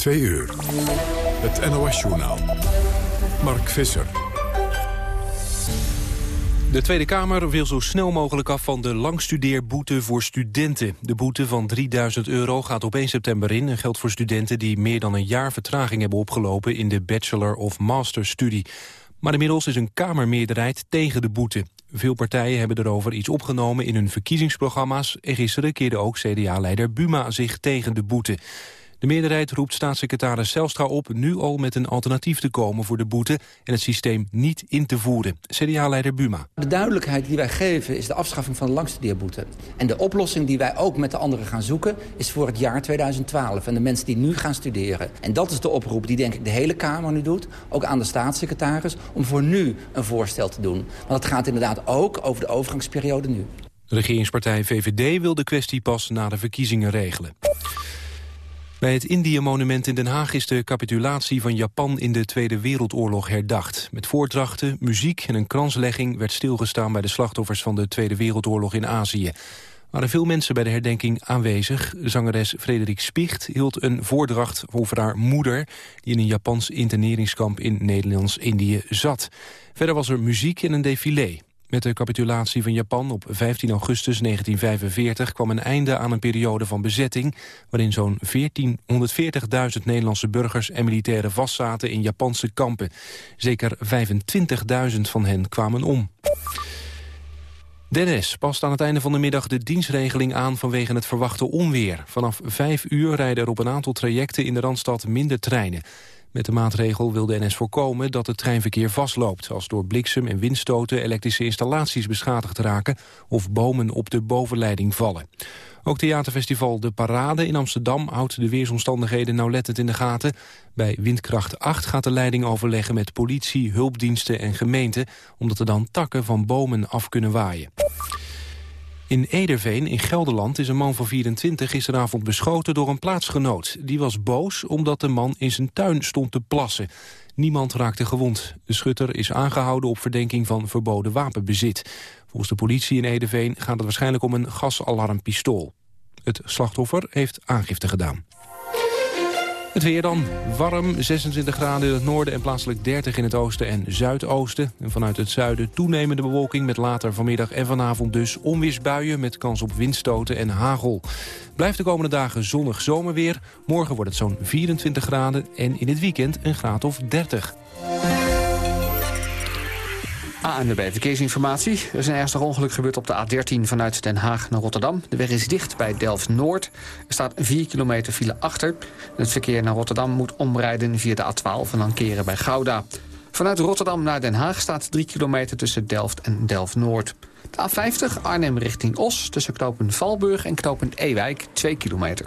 Twee uur. Het NOS-journaal. Mark Visser. De Tweede Kamer wil zo snel mogelijk af van de langstudeerboete voor studenten. De boete van 3000 euro gaat op 1 september in... en geldt voor studenten die meer dan een jaar vertraging hebben opgelopen... in de bachelor- of masterstudie. Maar inmiddels is een Kamermeerderheid tegen de boete. Veel partijen hebben erover iets opgenomen in hun verkiezingsprogramma's... en gisteren keerde ook CDA-leider Buma zich tegen de boete. De meerderheid roept staatssecretaris Zelstra op nu al met een alternatief te komen voor de boete en het systeem niet in te voeren. CDA-leider Buma. De duidelijkheid die wij geven is de afschaffing van de langstudeerboete. En de oplossing die wij ook met de anderen gaan zoeken is voor het jaar 2012 en de mensen die nu gaan studeren. En dat is de oproep die denk ik de hele Kamer nu doet, ook aan de staatssecretaris, om voor nu een voorstel te doen. Want het gaat inderdaad ook over de overgangsperiode nu. De regeringspartij VVD wil de kwestie pas na de verkiezingen regelen. Bij het Indië-monument in Den Haag is de capitulatie van Japan in de Tweede Wereldoorlog herdacht. Met voordrachten, muziek en een kranslegging werd stilgestaan bij de slachtoffers van de Tweede Wereldoorlog in Azië. Er waren veel mensen bij de herdenking aanwezig. Zangeres Frederik Spicht hield een voordracht over haar moeder... die in een Japans interneringskamp in Nederlands-Indië zat. Verder was er muziek en een défilé. Met de capitulatie van Japan op 15 augustus 1945 kwam een einde aan een periode van bezetting... waarin zo'n 140.000 Nederlandse burgers en militairen vastzaten in Japanse kampen. Zeker 25.000 van hen kwamen om. Dennis past aan het einde van de middag de dienstregeling aan vanwege het verwachte onweer. Vanaf 5 uur rijden er op een aantal trajecten in de Randstad minder treinen. Met de maatregel wil de NS voorkomen dat het treinverkeer vastloopt... als door bliksem en windstoten elektrische installaties beschadigd raken... of bomen op de bovenleiding vallen. Ook theaterfestival De Parade in Amsterdam houdt de weersomstandigheden nauwlettend in de gaten. Bij windkracht 8 gaat de leiding overleggen met politie, hulpdiensten en gemeenten... omdat er dan takken van bomen af kunnen waaien. In Ederveen in Gelderland is een man van 24 gisteravond beschoten door een plaatsgenoot. Die was boos omdat de man in zijn tuin stond te plassen. Niemand raakte gewond. De schutter is aangehouden op verdenking van verboden wapenbezit. Volgens de politie in Ederveen gaat het waarschijnlijk om een gasalarmpistool. Het slachtoffer heeft aangifte gedaan. Het weer dan. Warm, 26 graden in het noorden en plaatselijk 30 in het oosten en zuidoosten. En vanuit het zuiden toenemende bewolking met later vanmiddag en vanavond dus onweersbuien met kans op windstoten en hagel. Blijft de komende dagen zonnig zomerweer. Morgen wordt het zo'n 24 graden en in het weekend een graad of 30. ANWB Verkeersinformatie. Er is een ernstig ongeluk gebeurd op de A13 vanuit Den Haag naar Rotterdam. De weg is dicht bij Delft-Noord. Er staat 4 kilometer file achter. Het verkeer naar Rotterdam moet omrijden via de A12 en dan keren bij Gouda. Vanuit Rotterdam naar Den Haag staat 3 kilometer tussen Delft en Delft-Noord. De A50 Arnhem richting Os tussen knooppunt Valburg en knooppunt Ewijk 2 kilometer.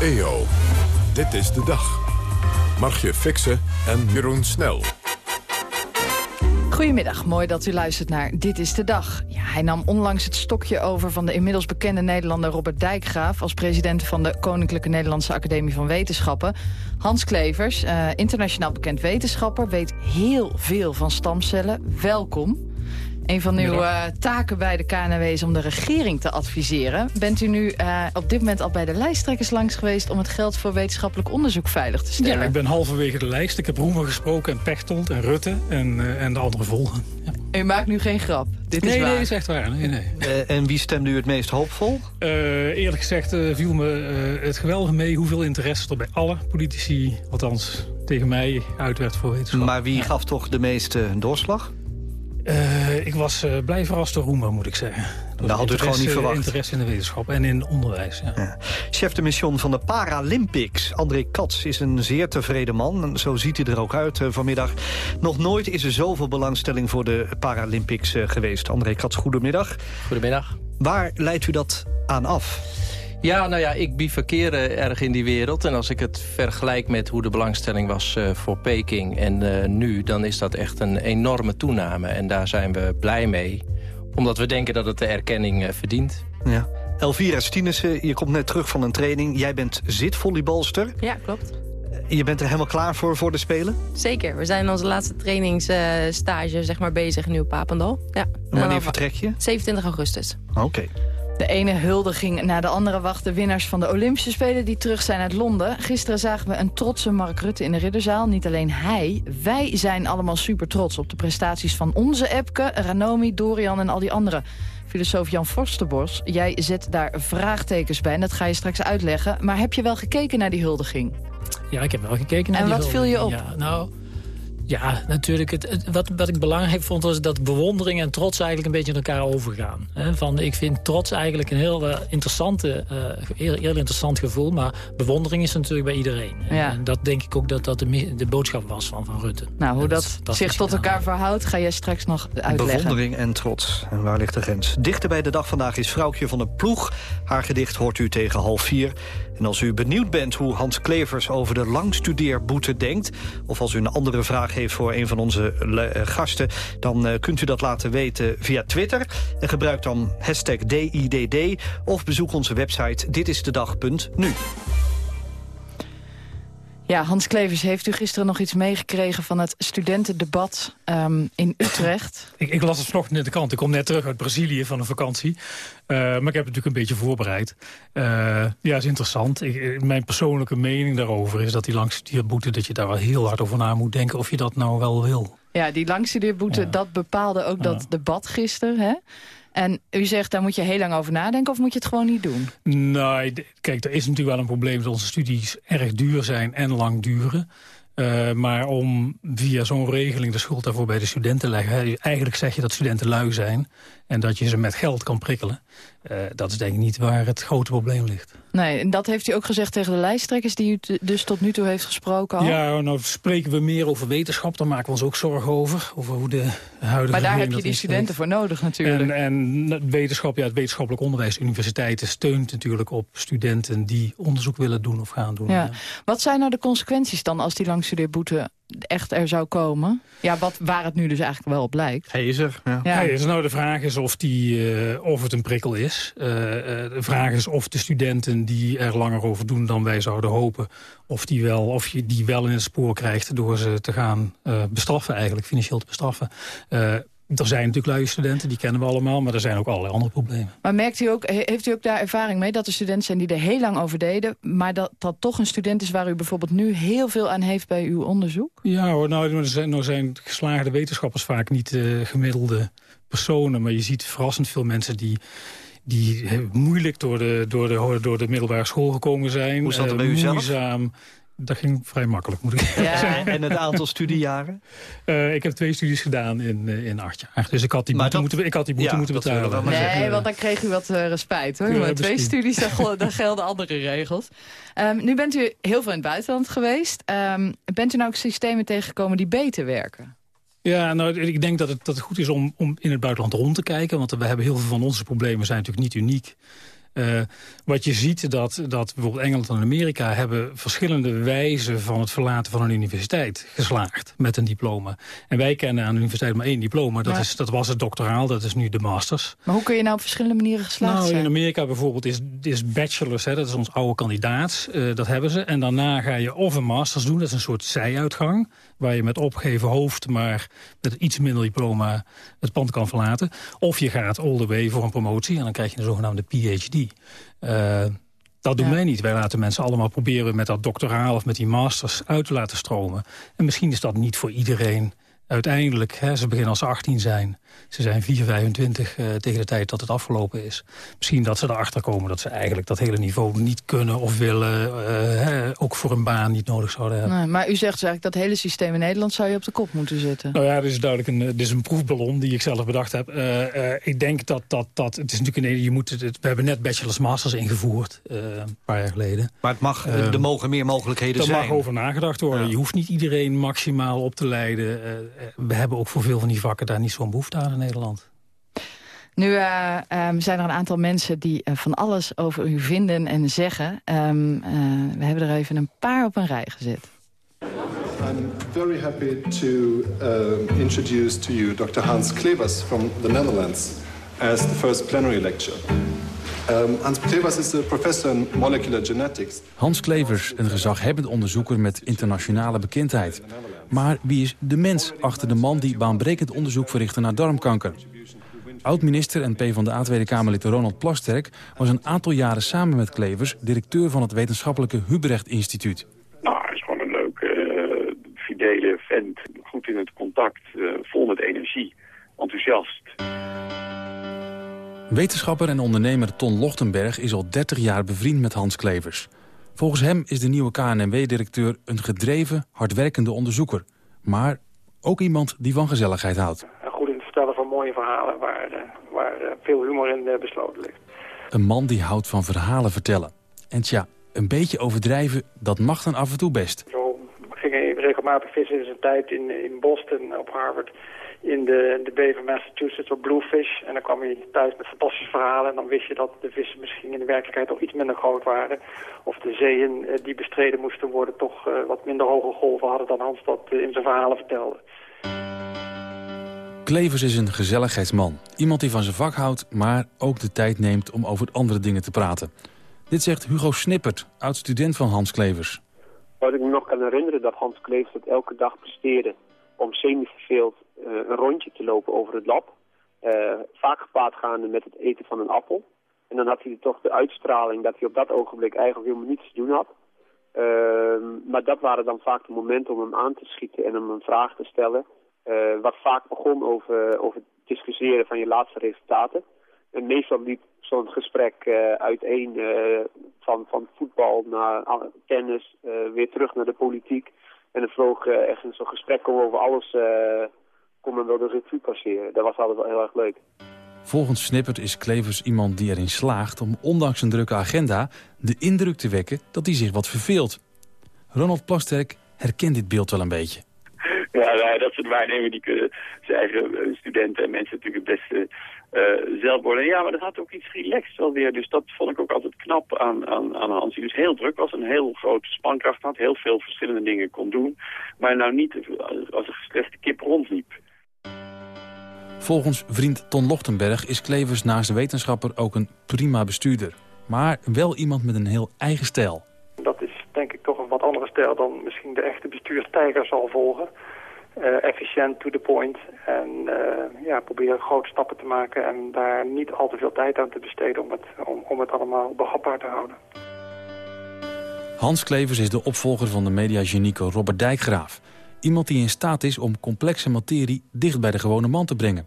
EO, dit is de dag. Margje Fixen en Jeroen Snel. Goedemiddag, mooi dat u luistert naar Dit is de Dag. Ja, hij nam onlangs het stokje over van de inmiddels bekende Nederlander Robert Dijkgraaf... als president van de Koninklijke Nederlandse Academie van Wetenschappen. Hans Klevers, uh, internationaal bekend wetenschapper, weet heel veel van stamcellen. Welkom. Een van uw uh, taken bij de KNW is om de regering te adviseren. Bent u nu uh, op dit moment al bij de lijsttrekkers langs geweest... om het geld voor wetenschappelijk onderzoek veilig te stellen? Ja, ik ben halverwege de lijst. Ik heb Roemer gesproken en Pechtold en Rutte en, uh, en de anderen volgen. Ja. U maakt nu geen grap? Dit nee, is waar. nee, is echt waar. Nee, nee. en wie stemde u het meest hoopvol? eerlijk gezegd viel me het geweldig mee... hoeveel interesse er bij alle politici, althans tegen mij uit werd voor wetenschap. Maar wie gaf toch de meeste doorslag? Uh, ik was uh, blij verrast door Roemer, moet ik zeggen. Dat had u het gewoon niet verwacht. interesse in de wetenschap en in onderwijs, ja. ja. Chef de mission van de Paralympics, André Katz, is een zeer tevreden man. Zo ziet hij er ook uit uh, vanmiddag. Nog nooit is er zoveel belangstelling voor de Paralympics geweest. André Katz, goedemiddag. Goedemiddag. Waar leidt u dat aan af? Ja, nou ja, ik bivakkeer erg in die wereld. En als ik het vergelijk met hoe de belangstelling was uh, voor Peking en uh, nu... dan is dat echt een enorme toename. En daar zijn we blij mee. Omdat we denken dat het de erkenning uh, verdient. Ja. Elvira Stienissen, je komt net terug van een training. Jij bent zitvolleybalster. Ja, klopt. Je bent er helemaal klaar voor, voor de Spelen? Zeker. We zijn onze laatste trainingsstage zeg maar, bezig nu op Papendal. Ja. En wanneer vertrek je? 27 augustus. Oké. Okay. De ene huldiging na de andere wachten winnaars van de Olympische Spelen die terug zijn uit Londen. Gisteren zagen we een trotse Mark Rutte in de Ridderzaal. Niet alleen hij, wij zijn allemaal super trots op de prestaties van onze Epke, Ranomi, Dorian en al die anderen. Filosoof Jan Forsterbos, jij zet daar vraagtekens bij en dat ga je straks uitleggen. Maar heb je wel gekeken naar die huldiging? Ja, ik heb wel gekeken naar en die huldiging. En wat viel je op? Ja, nou, ja, natuurlijk. Het, wat, wat ik belangrijk vond was dat bewondering en trots eigenlijk een beetje in elkaar overgaan. van, ik vind trots eigenlijk een heel uh, interessante, uh, heel, heel, interessant gevoel. Maar bewondering is natuurlijk bij iedereen. Ja. En dat denk ik ook dat dat de, de boodschap was van, van Rutte. Nou, hoe dat, dat, zich tot elkaar verhoudt, ga jij straks nog uitleggen. Bewondering en trots. En waar ligt de grens? Dichter bij de dag vandaag is Vrouwtje van de Ploeg. Haar gedicht hoort u tegen half vier. En als u benieuwd bent hoe Hans Klevers over de langstudeerboete denkt... of als u een andere vraag heeft voor een van onze uh, gasten... dan uh, kunt u dat laten weten via Twitter. En gebruik dan hashtag DIDD of bezoek onze website ditistedag.nu. Ja, Hans Klevers, heeft u gisteren nog iets meegekregen van het studentendebat um, in Utrecht? Ik, ik las het vanochtend in de krant. Ik kom net terug uit Brazilië van een vakantie. Uh, maar ik heb het natuurlijk een beetje voorbereid. Uh, ja, is interessant. Ik, mijn persoonlijke mening daarover is dat die langstudeerboete... dat je daar wel heel hard over na moet denken of je dat nou wel wil. Ja, die langstudeerboete, ja. dat bepaalde ook dat debat gisteren, hè? En u zegt, daar moet je heel lang over nadenken of moet je het gewoon niet doen? Nee, kijk, er is natuurlijk wel een probleem dat onze studies erg duur zijn en lang duren. Uh, maar om via zo'n regeling de schuld daarvoor bij de studenten te leggen... Eigenlijk zeg je dat studenten lui zijn en dat je ze met geld kan prikkelen. Uh, dat is denk ik niet waar het grote probleem ligt. Nee, en dat heeft u ook gezegd tegen de lijsttrekkers... die u dus tot nu toe heeft gesproken al? Ja, nou spreken we meer over wetenschap. Daar maken we ons ook zorgen over. Over hoe de huidige Maar daar heb je die studenten voor nodig natuurlijk. En, en wetenschap, ja, het wetenschappelijk onderwijs, universiteiten... steunt natuurlijk op studenten die onderzoek willen doen of gaan doen. Ja. Ja. Wat zijn nou de consequenties dan als die langstudeerboete echt er zou komen. Ja, wat, waar het nu dus eigenlijk wel op lijkt. Hij is er. Ja. Ja. Hij is, nou, de vraag is of, die, uh, of het een prikkel is. Uh, uh, de vraag is of de studenten die er langer over doen dan wij zouden hopen... of, die wel, of je die wel in het spoor krijgt door ze te gaan bestraffen eigenlijk, financieel te bestraffen. Er zijn natuurlijk luie studenten, die kennen we allemaal, maar er zijn ook allerlei andere problemen. Maar merkt u ook, heeft u ook daar ervaring mee dat er studenten zijn die er heel lang over deden, maar dat dat toch een student is waar u bijvoorbeeld nu heel veel aan heeft bij uw onderzoek? Ja hoor, nou, er zijn, nou zijn geslaagde wetenschappers vaak niet uh, gemiddelde personen, maar je ziet verrassend veel mensen die die moeilijk door de, door, de, door de middelbare school gekomen zijn. Hoe zat het bij u zelf? Moeizaam, dat ging vrij makkelijk, moet ik ja. zeggen. En het aantal studiejaren? Uh, ik heb twee studies gedaan in, uh, in acht jaar. Dus ik had die boete, dat... moeten, ik had die boete ja, moeten betalen. Nee, zeggen. want dan kreeg u wat uh, respijt. Hoor. Ja, twee studies, daar, daar, gelden andere regels. Um, nu bent u heel veel in het buitenland geweest. Um, bent u nou ook systemen tegengekomen die beter werken? Ja, nou, ik denk dat het, dat het goed is om, om in het buitenland rond te kijken. Want we hebben heel veel van onze problemen zijn natuurlijk niet uniek. Uh, wat je ziet dat, dat bijvoorbeeld Engeland en Amerika... hebben verschillende wijzen van het verlaten van een universiteit geslaagd met een diploma. En wij kennen aan de universiteit maar één diploma. Dat, ja. is, dat was het doctoraal, dat is nu de masters. Maar hoe kun je nou op verschillende manieren geslaagd nou, zijn? In Amerika bijvoorbeeld is, is bachelors, hè, dat is ons oude kandidaat. Uh, dat hebben ze. En daarna ga je of een masters doen, dat is een soort zijuitgang... waar je met opgeven hoofd, maar met iets minder diploma het pand kan verlaten. Of je gaat all the way voor een promotie en dan krijg je een zogenaamde PhD. Uh, dat doen ja. wij niet. Wij laten mensen allemaal proberen met dat doctoraal of met die masters uit te laten stromen. En misschien is dat niet voor iedereen uiteindelijk, hè, ze beginnen als ze 18 zijn... ze zijn 4, 25 uh, tegen de tijd dat het afgelopen is. Misschien dat ze erachter komen dat ze eigenlijk dat hele niveau niet kunnen of willen. Uh, hè, ook voor een baan niet nodig zouden hebben. Nee, maar u zegt dus eigenlijk dat hele systeem in Nederland zou je op de kop moeten zitten. Nou ja, dit is duidelijk een, dit is een proefballon die ik zelf bedacht heb. Uh, ik denk dat, dat, dat het is natuurlijk een, je moet het, we hebben net bachelors masters ingevoerd, een paar jaar geleden. Maar het mag, er mogen meer mogelijkheden zijn. Er mag over nagedacht worden. Ja. Je hoeft niet iedereen maximaal op te leiden we hebben ook voor veel van die vakken daar niet zo'n behoefte aan in Nederland. Nu uh, um, zijn er een aantal mensen die uh, van alles over u vinden en zeggen. Um, uh, we hebben er even een paar op een rij gezet. I'm very happy to uh, introduce to you Dr. Hans Klevers from the Netherlands as the first plenary lecture. Um, Hans Klevers is a professor in molecular genetics. Hans Klevers, een gezaghebbend onderzoeker met internationale bekendheid. Maar wie is de mens achter de man die baanbrekend onderzoek verrichtte naar darmkanker? Oud-minister en PvdA Tweede Kamerlid Ronald Plasterk... was een aantal jaren samen met Klevers directeur van het wetenschappelijke Hubrecht Instituut. Nou, hij is gewoon een leuke, uh, fidele vent. Goed in het contact, uh, vol met energie, enthousiast. Wetenschapper en ondernemer Ton Lochtenberg is al 30 jaar bevriend met Hans Klevers. Volgens hem is de nieuwe KNW-directeur een gedreven, hardwerkende onderzoeker. Maar ook iemand die van gezelligheid houdt. Goed in het vertellen van mooie verhalen waar, uh, waar uh, veel humor in uh, besloten ligt. Een man die houdt van verhalen vertellen. En tja, een beetje overdrijven, dat mag dan af en toe best. Zo ging hij regelmatig vissen in zijn tijd in, in Boston op Harvard in de, de bay van Massachusetts op Bluefish. En dan kwam hij thuis met fantastische verhalen. En dan wist je dat de vissen misschien in de werkelijkheid toch iets minder groot waren. Of de zeeën uh, die bestreden moesten worden toch uh, wat minder hoge golven hadden dan Hans dat uh, in zijn verhalen vertelde. Klevers is een gezelligheidsman. Iemand die van zijn vak houdt, maar ook de tijd neemt om over andere dingen te praten. Dit zegt Hugo Snippert, oud-student van Hans Klevers. Wat ik me nog kan herinneren dat Hans Klevers het elke dag presteerde om semi-verveeld een rondje te lopen over het lab. Uh, vaak gepaard gaande met het eten van een appel. En dan had hij toch de uitstraling dat hij op dat ogenblik eigenlijk helemaal niets te doen had. Uh, maar dat waren dan vaak de momenten om hem aan te schieten en hem een vraag te stellen. Uh, wat vaak begon over, over het discussiëren van je laatste resultaten. En meestal liep zo'n gesprek uh, uiteen van, van voetbal naar tennis, weer terug naar de politiek. En dan vloog echt zo'n gesprek over alles, kon men wel de revue passeren. Dat was altijd wel heel erg leuk. Volgens Snippert is Klevers iemand die erin slaagt om ondanks een drukke agenda de indruk te wekken dat hij zich wat verveelt. Ronald Plasterk herkent dit beeld wel een beetje. Ja, nou, dat soort waarnemingen die kunnen zijn eigen studenten en mensen natuurlijk het beste uh, zelf worden. Ja, maar dat had ook iets relaxed wel weer. Dus dat vond ik ook altijd knap aan, aan, aan Hans. Die dus heel druk was, een heel grote spankracht had, heel veel verschillende dingen kon doen. Maar nou niet als een gestreste kip rondliep. Volgens vriend Ton Lochtenberg is Klevers naast de wetenschapper ook een prima bestuurder. Maar wel iemand met een heel eigen stijl. Dat is denk ik toch een wat andere stijl dan misschien de echte bestuurstijger zal volgen. Uh, efficiënt, to the point. En uh, ja, proberen grote stappen te maken en daar niet al te veel tijd aan te besteden om het, om, om het allemaal behapbaar te houden. Hans Klevers is de opvolger van de mediagenieke Robert Dijkgraaf. Iemand die in staat is om complexe materie dicht bij de gewone man te brengen.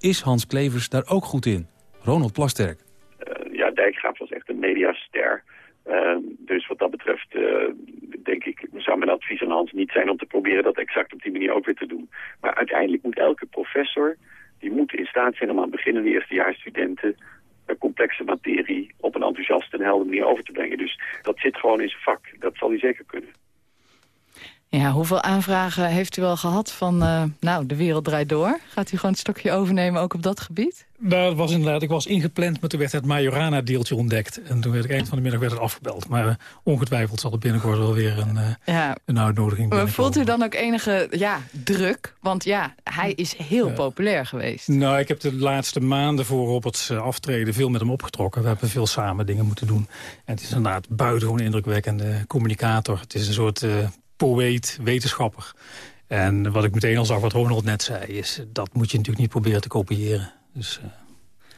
Is Hans Klevers daar ook goed in? Ronald Plasterk. Uh, ja, Dijkgraaf was echt een mediaster. Uh, dus wat dat betreft uh, denk ik, zou mijn advies aan Hans niet zijn om te proberen dat exact op die manier ook weer te doen. Maar uiteindelijk moet elke professor, die moet in staat zijn om aan beginnende eerstejaarsstudenten complexe materie op een enthousiaste en helder manier over te brengen. Dus dat zit gewoon in zijn vak. Dat zal hij zeker kunnen. Ja, hoeveel aanvragen heeft u al gehad van, uh, nou, de wereld draait door? Gaat u gewoon het stokje overnemen ook op dat gebied? Nou, dat was inderdaad, ik was ingepland, maar toen werd het Majorana-deeltje ontdekt. En toen werd ik eind van de middag werd het afgebeld. Maar uh, ongetwijfeld zal er binnenkort wel weer een, uh, ja. een uitnodiging Maar voelt u dan ook enige ja, druk? Want ja, hij is heel populair geweest. Nou, ik heb de laatste maanden voor Roberts aftreden veel met hem opgetrokken. We hebben veel samen dingen moeten doen. En het is inderdaad buitengewoon indrukwekkende communicator. Het is een soort poëet, wetenschapper. En wat ik meteen al zag, wat Ronald net zei, is dat moet je natuurlijk niet proberen te kopiëren. Dus uh,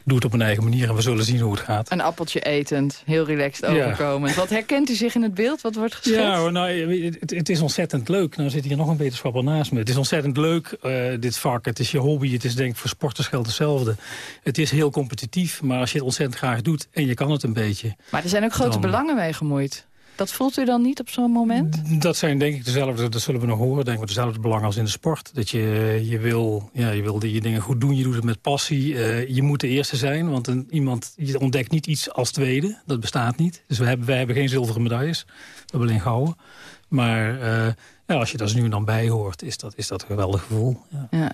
doe het op mijn eigen manier en we zullen zien hoe het gaat. Een appeltje etend, heel relaxed Ja. overkomen. Wat herkent u zich in het beeld? Wat wordt geschetst? Ja, nou, het, het is ontzettend leuk. Nou zit hier nog een wetenschapper naast me. Het is ontzettend leuk, eh, dit vak. Het is je hobby. Het is denk ik voor sporters geldt hetzelfde. Het is heel competitief, maar als je het ontzettend graag doet... en je kan het een beetje... Maar er zijn ook grote Dan- belangen mee gemoeid. Dat voelt u dan niet op zo'n moment? Dat zijn denk ik dezelfde, dat zullen we nog horen, denk ik, dezelfde belangen als in de sport. Dat je, je, wil, ja, je wil die je dingen goed doen, je doet het met passie. Eh, je moet de eerste zijn, want een, iemand, je ontdekt niet iets als tweede. Dat bestaat niet. Dus we hebben, wij hebben geen zilveren medailles, we hebben alleen gouden. Maar eh, ja, als je daar nu en dan bij hoort, is dat, is dat een geweldig gevoel. Ja. Ja.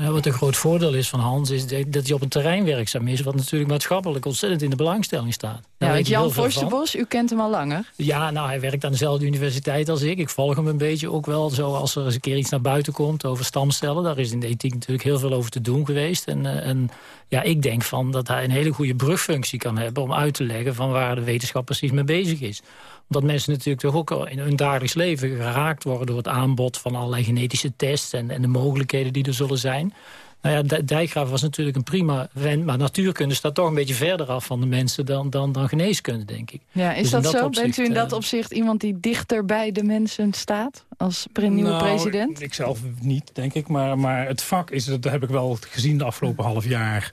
Ja, wat een groot voordeel is van Hans, is dat hij op een terrein werkzaam is... wat natuurlijk maatschappelijk ontzettend in de belangstelling staat. Daar Ja, Jan. Forsterbos, u kent hem al langer. Ja, nou, hij werkt aan dezelfde universiteit als ik. Ik volg hem een beetje ook wel. Zo als er eens een keer iets naar buiten komt over stamcellen. Daar is in de ethiek natuurlijk heel veel over te doen geweest. En, eh, en ja, ik denk van dat hij een hele goede brugfunctie kan hebben... om uit te leggen van waar de wetenschap precies mee bezig is omdat mensen natuurlijk toch ook in hun dagelijks leven geraakt worden... door het aanbod van allerlei genetische tests en, en de mogelijkheden die er zullen zijn. Nou ja, Dij- Dijkgraaf was natuurlijk een prima vent... maar natuurkunde staat toch een beetje verder af van de mensen dan, dan, dan geneeskunde, denk ik. Ja, is Dus dat, zo? opzicht, Bent u in dat eh, opzicht iemand die dichter bij de mensen staat? Als pre- nieuwe Nou, president? Ik zelf niet, denk ik. Maar, maar het vak is, dat heb ik wel gezien de afgelopen half jaar...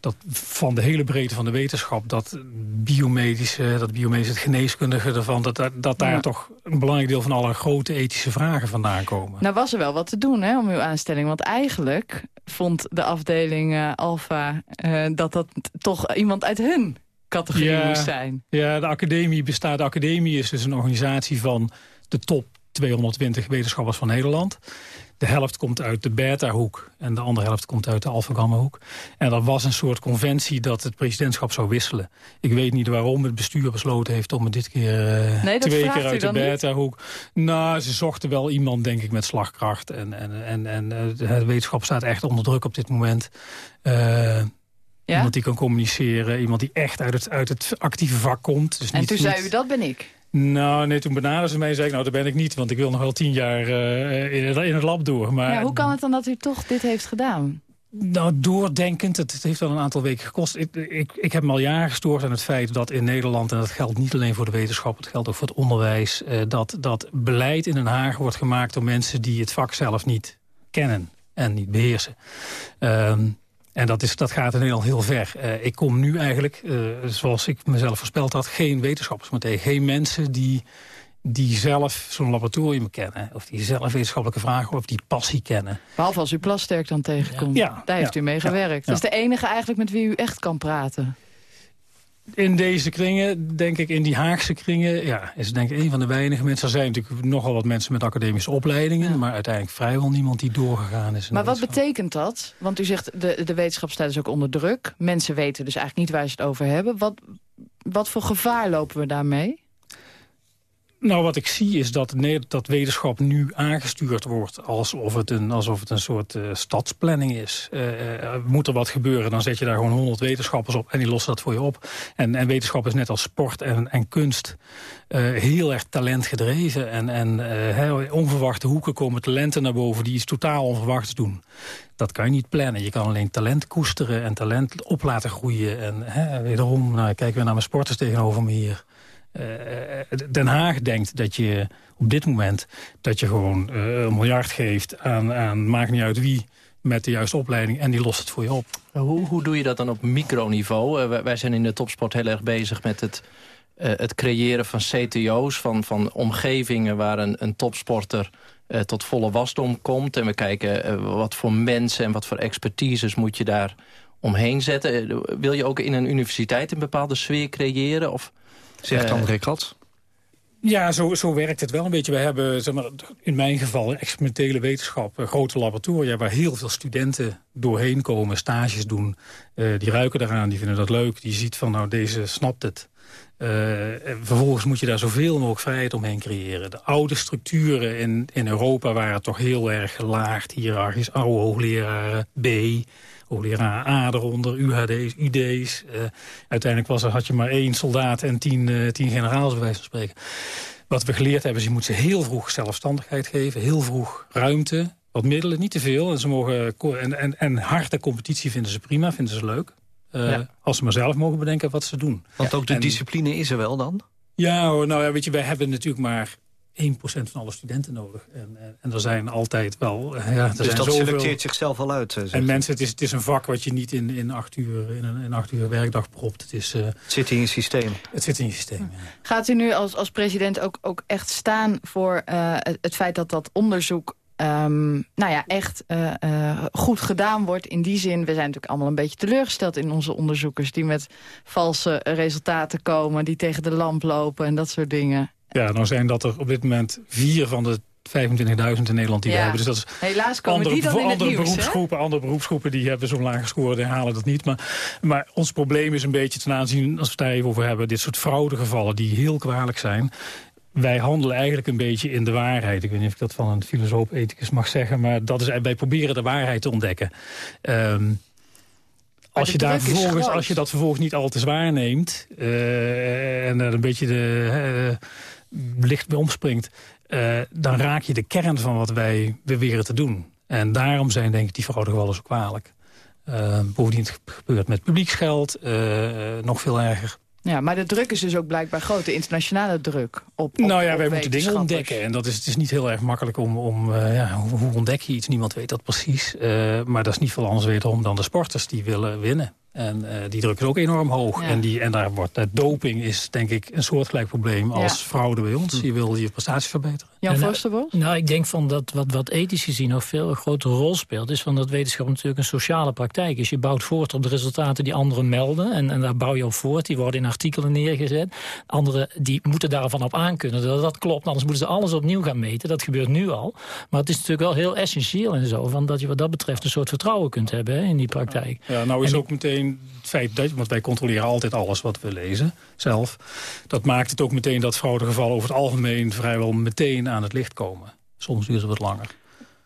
dat van de hele breedte van de wetenschap... dat biomedische, dat biomedische het geneeskundige ervan... dat, daar- dat daar Ja. toch een belangrijk deel van alle grote ethische vragen vandaan komen. Nou was er wel wat te doen hè, om uw aanstelling. Want eigenlijk vond de afdeling eh, Alpha eh, dat dat toch iemand uit hun categorie moest zijn. Ja, de academie bestaat. De academie is dus een organisatie van de top 220 wetenschappers van Nederland. De helft komt uit de beta-hoek en de andere helft komt uit de alpha-gamma-hoek. En er was een soort conventie dat het presidentschap zou wisselen. Ik weet niet waarom het bestuur besloten heeft om het dit keer eh, Nee, dat twee keer uit de beta-hoek. Nou, ze zochten wel iemand, denk ik, met slagkracht. En, en, en, en eh, de wetenschap staat echt onder druk op dit moment. Eh, Iemand die kan communiceren, iemand die echt uit het, uit het actieve vak komt. Dus En niet, toen zei u, dat ben ik. Nou, nee, toen benaderden ze mij en zei ik, nou, dat ben ik niet. Want ik wil nog wel tien jaar eh, in, het, in het lab door. Maar Ja, hoe kan het dan dat u toch dit heeft gedaan? nou, doordenkend, het, het heeft wel een aantal weken gekost. Ik, ik, ik heb me al jaren gestoord aan het feit dat in Nederland... en dat geldt niet alleen voor de wetenschap, het geldt ook voor het onderwijs... eh, dat, dat beleid in Den Haag wordt gemaakt door mensen die het vak zelf niet kennen en niet beheersen. Ehm, en dat, is, dat gaat in Nederland heel ver. Eh, ik kom nu eigenlijk, eh, zoals ik mezelf voorspeld had... geen wetenschappers meer tegen. Geen mensen die, die zelf zo'n laboratorium kennen. Of die zelf wetenschappelijke vragen of die passie kennen. Behalve als u Plasterk dan tegenkomt. Ja, Daar heeft ja, u mee gewerkt. ja. Dat is de enige eigenlijk met wie u echt kan praten. In deze kringen, denk ik, in die Haagse kringen... Ja, is het denk ik een van de weinige mensen. Er zijn natuurlijk nogal wat mensen met academische opleidingen... maar uiteindelijk vrijwel niemand die doorgegaan is. Maar wat betekent dat? Want u zegt, de, de wetenschap staat dus ook onder druk. Mensen weten dus eigenlijk niet waar ze het over hebben. Wat, wat voor gevaar lopen we daarmee? Nou, wat ik zie is dat, dat wetenschap nu aangestuurd wordt... alsof het een, alsof het een soort eh, stadsplanning is. Eh, eh, moet er wat gebeuren, dan zet je daar gewoon honderd wetenschappers op... en die lossen dat voor je op. En, en wetenschap is net als sport en, en kunst heel erg talentgedreven. En, en onverwachte hoeken komen talenten naar boven... die iets totaal onverwachts doen. Dat kan je niet plannen. Je kan alleen talent koesteren en talent op laten groeien. En hè, wederom, nou, kijk weer naar mijn sporters tegenover me hier... Eh, Den Haag denkt dat je op dit moment... dat je gewoon eh, een miljard geeft aan, aan maakt niet uit wie... met de juiste opleiding en die lost het voor je op. Hoe, hoe doe je dat dan op microniveau? Eh, wij, zijn in de topsport heel erg bezig met het, eh, het creëren van CTO's... van, van omgevingen waar een, een topsporter eh, tot volle wasdom komt. En we kijken eh, wat voor mensen en wat voor expertises moet je daar omheen zetten. Eh, wil je ook in een universiteit een bepaalde sfeer creëren? Of, Zegt eh, André Krat. Ja, zo, zo werkt het wel een beetje. We hebben zeg maar, in mijn geval experimentele wetenschap, eh, grote laboratoria... waar heel veel studenten doorheen komen, stages doen. Eh, die ruiken daaraan, die vinden dat leuk. Die ziet van, nou, deze snapt het. En vervolgens moet je daar zoveel mogelijk vrijheid omheen creëren. De oude structuren in, in Europa waren toch heel erg gelaagd, hiërarchisch. Oude hoogleraren, B, hoogleraar A eronder, UHD's, UD's. Eh, uiteindelijk was er, had je maar één soldaat en tien, eh, tien generaals, bij wijze van spreken. Wat we geleerd hebben is, je moet ze heel vroeg zelfstandigheid geven. Heel vroeg ruimte, wat middelen, niet te veel. En, ze mogen, en, en, en harde competitie vinden ze prima, vinden ze leuk. Als ze maar zelf mogen bedenken wat ze doen. Want ook de discipline is er wel dan? Ja, nou ja, weet je, wij hebben natuurlijk maar 1% van alle studenten nodig. En, en, en er zijn altijd wel... Ja, er dus zijn dat zoveel... selecteert zichzelf al uit? En mensen, het is, het is een vak wat je niet in, in, acht, uur, in een in acht uur werkdag propt. Het, is, uh, het zit in je systeem? Het zit in je systeem, ja. Gaat u nu als, als president ook, ook echt staan voor uh, het, het feit dat dat onderzoek Um, nou ja, echt uh, uh, goed gedaan wordt. In die zin, we zijn natuurlijk allemaal een beetje teleurgesteld in onze onderzoekers... die met valse resultaten komen, die tegen de lamp lopen en dat soort dingen. Ja, nou zijn dat er op dit moment vier van de 25.000 in Nederland die ja. we hebben. Dus dat is Helaas komen andere, die dan in andere nieuws, beroepsgroepen, hè? andere beroepsgroepen die hebben zo laag gescoord en halen dat niet. Maar, maar ons probleem is een beetje ten aanzien, als we het daar even over hebben... dit soort fraudegevallen die heel kwalijk zijn wij handelen eigenlijk een beetje in de waarheid. Ik weet niet of ik dat van een filosoof-ethicus mag zeggen... maar dat is, wij proberen de waarheid te ontdekken. Um, als je, daar vervolgens, als je dat vervolgens niet al te zwaar neemt... Uh, en er een beetje de, uh, licht bij omspringt... Uh, dan raak je de kern van wat wij beweren te doen. En daarom zijn denk ik die fraudegevallen zo kwalijk. bovendien het gebeurt met publieksgeld, nog veel erger ja, maar de druk is dus ook blijkbaar groot, de internationale druk op, op Nou ja, op wij moeten dingen ontdekken. En dat is, het is niet heel erg makkelijk om... om uh, ja, hoe, hoe, ontdek je iets? Niemand weet dat precies. Uh, maar dat is niet veel anders wederom dan de sporters die willen winnen. En uh, die druk is ook enorm hoog. Ja. En, die, en daar wordt uh, doping is denk ik een soortgelijk probleem als Ja. fraude bij ons. Je wil je prestaties verbeteren. Jan En, eh, Forsterbos? Nou, ik denk van dat wat, wat ethisch gezien nog veel een grotere rol speelt... is van dat wetenschap natuurlijk een sociale praktijk is. Je bouwt voort op de resultaten die anderen melden. En, en daar bouw je op voort. Die worden in artikelen neergezet. Anderen die moeten daarvan op aankunnen dat dat klopt. Anders moeten ze alles opnieuw gaan meten. Dat gebeurt nu al. Maar het is natuurlijk wel heel essentieel en zo... Van dat je wat dat betreft een soort vertrouwen kunt hebben hè, in die praktijk. Ja, nou is En ook meteen het feit dat, want wij controleren altijd alles wat we lezen zelf. Dat maakt het ook meteen dat fraudegevallen over het algemeen vrijwel meteen aan het licht komen. Soms duurt het wat langer.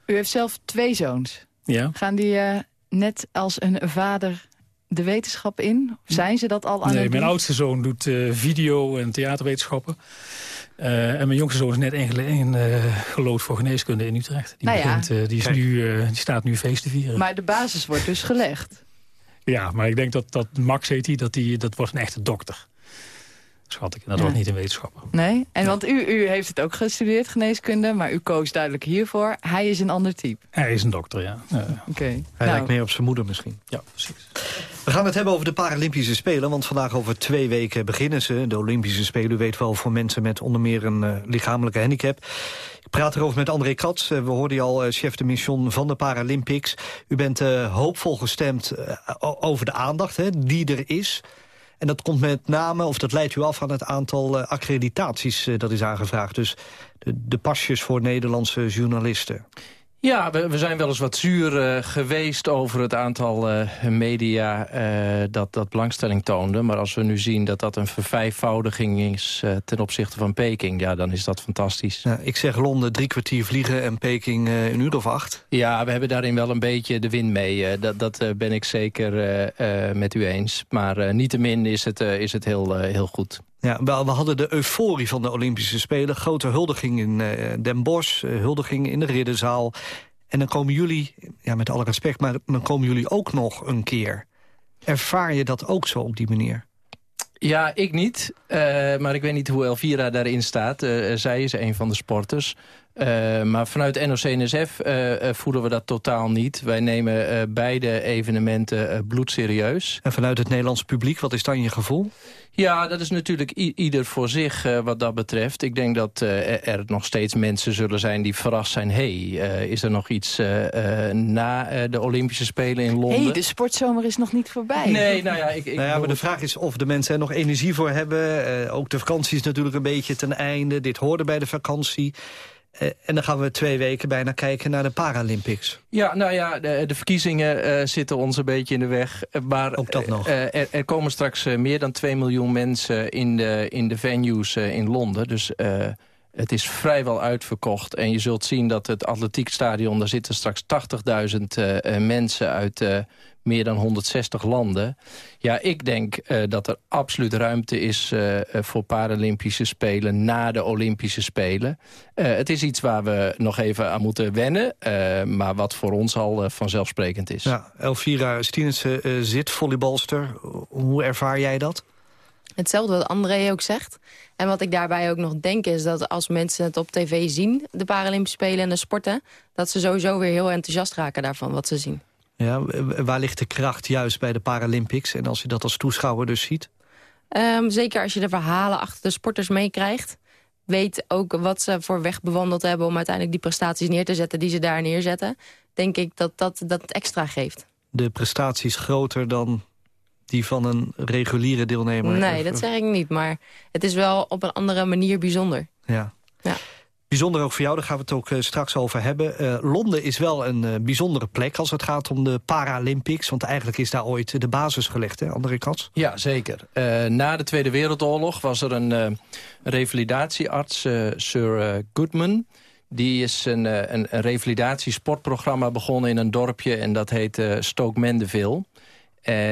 U heeft zelf twee zoons. Ja. Gaan die eh, net als een vader de wetenschap in? Of zijn ze dat al aan Nee, het mijn oudste zoon doet eh, video- en theaterwetenschappen. Eh, en mijn jongste zoon is net ingelood gelood voor geneeskunde in Utrecht. Die, Nou ja. begint, eh, die, is nu, eh, die staat nu feest te vieren. Maar de basis wordt dus gelegd. Ja, maar ik denk dat, dat Max heet hij, dat, die, dat wordt een echte dokter. Schat ik, en dat Ja. wordt niet een wetenschapper. Nee? En want u, u heeft het ook gestudeerd, geneeskunde, maar u koos duidelijk hiervoor. Hij is een ander type. Hij is een dokter, ja. Oké. Hij Nou, lijkt meer op zijn moeder misschien. ja, precies. We gaan het hebben over de Paralympische Spelen. Want vandaag over twee weken beginnen ze. De Olympische Spelen, u weet wel, voor mensen met onder meer een eh, lichamelijke handicap. Ik praat erover met André Kratz. Eh, we hoorden je al, eh, chef de mission van de Paralympics. U bent eh, hoopvol gestemd over de aandacht hè, die er is. En dat komt met name, of dat leidt u af aan het aantal accreditaties dat is aangevraagd. Dus de, de pasjes voor Nederlandse journalisten. Ja, we, we zijn wel eens wat zuur eh, geweest over het aantal eh, media eh, dat, dat belangstelling toonde. Maar als we nu zien dat dat een vervijfvoudiging is ten opzichte van Peking... ja, dan is dat fantastisch. Ja, ik zeg Londen drie kwartier vliegen en Peking een uur of acht. Ja, we hebben daarin wel een beetje de win mee. dat dat ben ik zeker met u eens. Maar niettemin is het, is het heel, heel goed. Ja, we, we hadden de euforie van de Olympische Spelen. Grote huldiging in eh, Den Bosch, eh, huldiging in de Ridderzaal. En dan komen jullie, ja, met alle respect, maar dan komen jullie ook nog een keer. Ervaar je dat ook zo op die manier? Ja, ik niet. Eh, maar ik weet niet hoe Elvira daarin staat. Zij is een van de sporters. Eh, maar vanuit NOC-NSF eh, eh, voelen we dat totaal niet. Wij nemen eh, beide evenementen eh, bloedserieus. En vanuit het Nederlandse publiek, wat is dan je gevoel? Ja, dat is natuurlijk ieder voor zich eh, wat dat betreft. Ik denk dat eh, er- nog steeds mensen zullen zijn die verrast zijn. hey, eh, is er nog iets na eh, de Olympische Spelen in Londen? hey, de sportzomer is nog niet voorbij. Nee, nou ja, ik... ik nou ja, maar de vraag is of de mensen er nog energie voor hebben. Eh, ook de vakantie is natuurlijk een beetje ten einde. Dit hoorde bij de vakantie. Eh, en dan gaan we twee weken bijna kijken naar de Paralympics. Ja, nou ja, de, de verkiezingen eh, zitten ons een beetje in de weg. Eh, Maar Ook dat nog. er, er komen straks meer dan 2 miljoen mensen in de, in de venues in Londen. Dus Het is vrijwel uitverkocht. En je zult zien dat het atletiekstadion... daar zitten straks 80.000 uh, mensen uit meer dan 160 landen. Ja, ik denk uh, dat er absoluut ruimte is uh, voor Paralympische Spelen... na de Olympische Spelen. Uh, het is iets waar we nog even aan moeten wennen... maar wat voor ons al vanzelfsprekend is. Ja, Elvira Stienensen zit volleybalster. Hoe ervaar jij dat? Hetzelfde wat André ook zegt. En wat ik daarbij ook nog denk is dat als mensen het op tv zien... de Paralympische Spelen en de sporten... dat ze sowieso weer heel enthousiast raken daarvan wat ze zien. Ja, waar ligt de kracht juist bij de Paralympics? En als je dat als toeschouwer dus ziet? Um, zeker als je de verhalen achter de sporters meekrijgt. Weet ook wat ze voor weg bewandeld hebben... om uiteindelijk die prestaties neer te zetten die ze daar neerzetten. Denk ik dat dat, dat extra geeft. De prestaties groter dan die van een reguliere deelnemer? Nee, dat zeg ik niet. Maar het is wel op een andere manier bijzonder. Ja. ja. Bijzonder ook voor jou, daar gaan we het ook uh, straks over hebben. Uh, Londen is wel een uh, bijzondere plek als het gaat om de Paralympics. Want eigenlijk is daar ooit de basis gelegd, hè, André Katz? Ja, zeker. na de Tweede Wereldoorlog was er een revalidatiearts, Sir Goodman... Die is een, een, revalidatiesportprogramma begonnen in een dorpje... en dat heet Stoke Mandeville.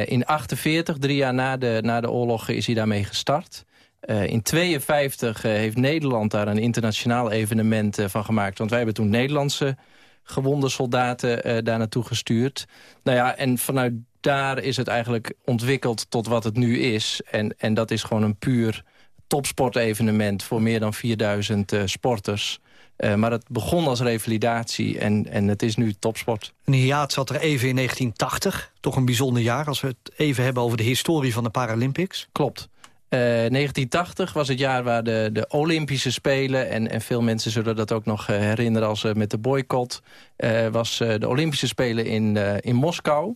In 48, drie jaar na de, na de oorlog, is hij daarmee gestart. Uh, in 52 uh, heeft Nederland daar een internationaal evenement van gemaakt. Want wij hebben toen Nederlandse gewonde soldaten daar naartoe gestuurd. Nou ja, en vanuit daar is het eigenlijk ontwikkeld tot wat het nu is. En, en dat is gewoon een puur topsportevenement voor meer dan 4000 sporters. Uh, maar het begon als revalidatie en, en het is nu topsport. Een hiaat zat er even in 1980. Toch een bijzonder jaar als we het even hebben over de historie van de Paralympics. Klopt. Uh, 1980 was het jaar waar de, de Olympische Spelen... En, en veel mensen zullen dat ook nog herinneren als uh, met de boycott... was de Olympische Spelen in, in Moskou.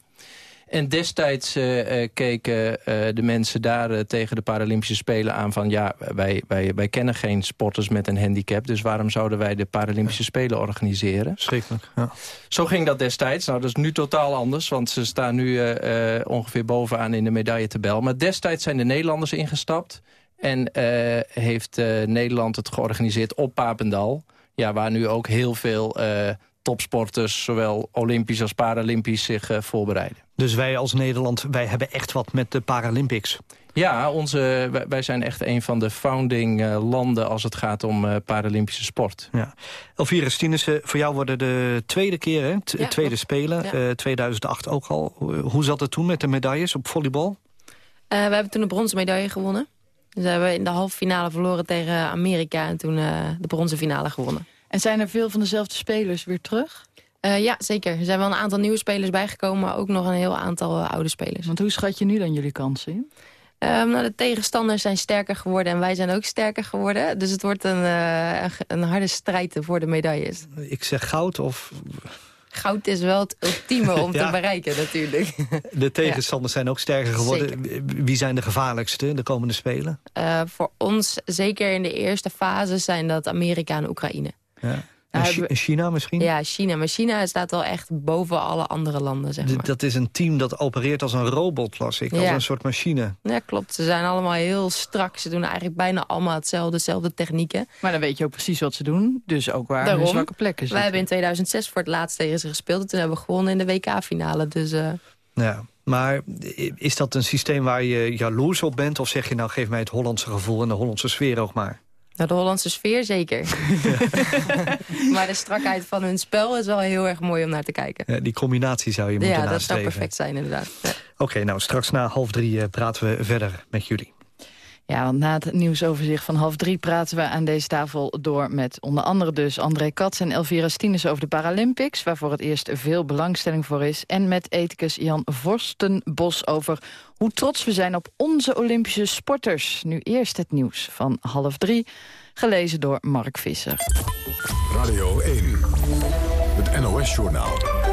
En destijds uh, keken uh, de mensen daar tegen de Paralympische Spelen aan van... ja, wij, wij, wij kennen geen sporters met een handicap... dus waarom zouden wij de Paralympische Spelen organiseren? Schrikkelijk, ja. Zo ging dat destijds. Nou, dat is nu totaal anders, want ze staan nu ongeveer bovenaan in de medailletabel. Maar destijds zijn de Nederlanders ingestapt... en heeft Nederland het georganiseerd op Papendal... Ja, waar nu ook heel veel topsporters, zowel Olympisch als Paralympisch, zich uh, voorbereiden. Dus wij als Nederland, wij hebben echt wat met de Paralympics? Ja, onze, wij zijn echt een van de founding uh, landen als het gaat om uh, Paralympische sport. Ja. Elvira Stienissen, voor jou worden de tweede keer, hè? T ja, tweede Spelen, ja. 2008 ook al. Hoe zat het toen met de medailles op volleybal? we hebben toen een bronzen medaille gewonnen. Dus we hebben in de halve finale verloren tegen Amerika en toen de bronzen finale gewonnen. En zijn er veel van dezelfde spelers weer terug? Uh, ja, zeker. Er zijn wel een aantal nieuwe spelers bijgekomen... maar ook nog een heel aantal uh, oude spelers. Want hoe schat je nu dan jullie kansen in? Um, nou, de tegenstanders zijn sterker geworden en wij zijn ook sterker geworden. Dus het wordt een, uh, een harde strijd voor de medailles. Ik zeg goud of... Goud is wel het ultieme om ja. te bereiken natuurlijk. De tegenstanders ja. zijn ook sterker geworden. Zeker. Wie zijn de gevaarlijkste de komende Spelen? voor ons, zeker in de eerste fase, zijn dat Amerika en Oekraïne. Ja. En China misschien? Ja, China. Maar China staat wel echt boven alle andere landen, zeg maar. Dat is een team dat opereert als een robot, las ik. Ja. Als een soort machine. Ja, klopt. Ze zijn allemaal heel strak. Ze doen eigenlijk bijna allemaal hetzelfde, dezelfde technieken. Maar dan weet je ook precies wat ze doen. Dus ook waar Daarom, hun zwakke plekken zitten. Wij hebben in 2006 voor het laatst tegen ze gespeeld. En toen hebben we gewonnen in de WK-finale. Dus... Uh... Ja, maar is dat een systeem waar je jaloers op bent? Of zeg je nou, geef mij het Hollandse gevoel en de Hollandse sfeer ook maar? Nou, de Hollandse sfeer zeker. maar de strakheid van hun spel is wel heel erg mooi om naar te kijken. Ja, die combinatie zou je moeten ja, nastreven. Ja, dat zou perfect zijn inderdaad. Oké, okay, nou straks na half drie uh, praten we verder met jullie. Ja, na het nieuwsoverzicht van half drie praten we aan deze tafel door met onder andere dus André Katz en Elvira Stines over de Paralympics, waarvoor het eerst veel belangstelling voor is. En met ethicus Jan Vorstenbos over hoe trots we zijn op onze Olympische sporters. Nu eerst het nieuws van half drie, gelezen door Mark Visser. Radio 1, het NOS-journaal.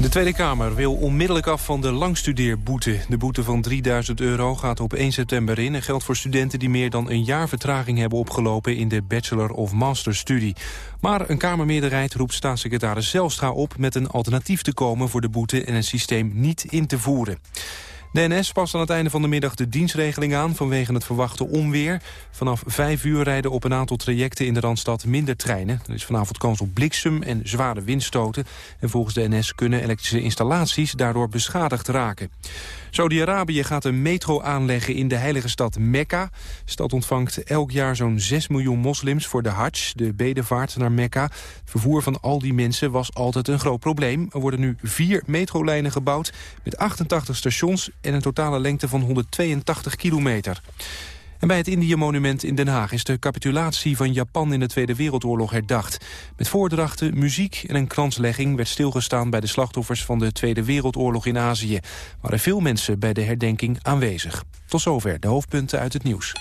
De Tweede Kamer wil onmiddellijk af van de langstudeerboete. De boete van 3000 euro gaat op 1 september in... en geldt voor studenten die meer dan een jaar vertraging hebben opgelopen... in de bachelor- of masterstudie. Maar een Kamermeerderheid roept staatssecretaris Zelstra op... met een alternatief te komen voor de boete en een systeem niet in te voeren. De NS past aan het einde van de middag de dienstregeling aan vanwege het verwachte onweer. Vanaf 5 uur rijden op een aantal trajecten in de Randstad minder treinen. Er is vanavond kans op bliksem en zware windstoten. En volgens de NS kunnen elektrische installaties daardoor beschadigd raken. Saudi-Arabië gaat een metro aanleggen in de heilige stad Mekka. De stad ontvangt elk jaar zo'n 6 miljoen moslims voor de Hajj, de bedevaart naar Mekka. Het vervoer van al die mensen was altijd een groot probleem. Er worden nu vier metrolijnen gebouwd met 88 stations en een totale lengte van 182 kilometer. En bij het Indië-monument in Den Haag is de capitulatie van Japan in de Tweede Wereldoorlog herdacht. Met voordrachten, muziek en een kranslegging werd stilgestaan bij de slachtoffers van de Tweede Wereldoorlog in Azië. Waren veel mensen bij de herdenking aanwezig. Tot zover de hoofdpunten uit het nieuws.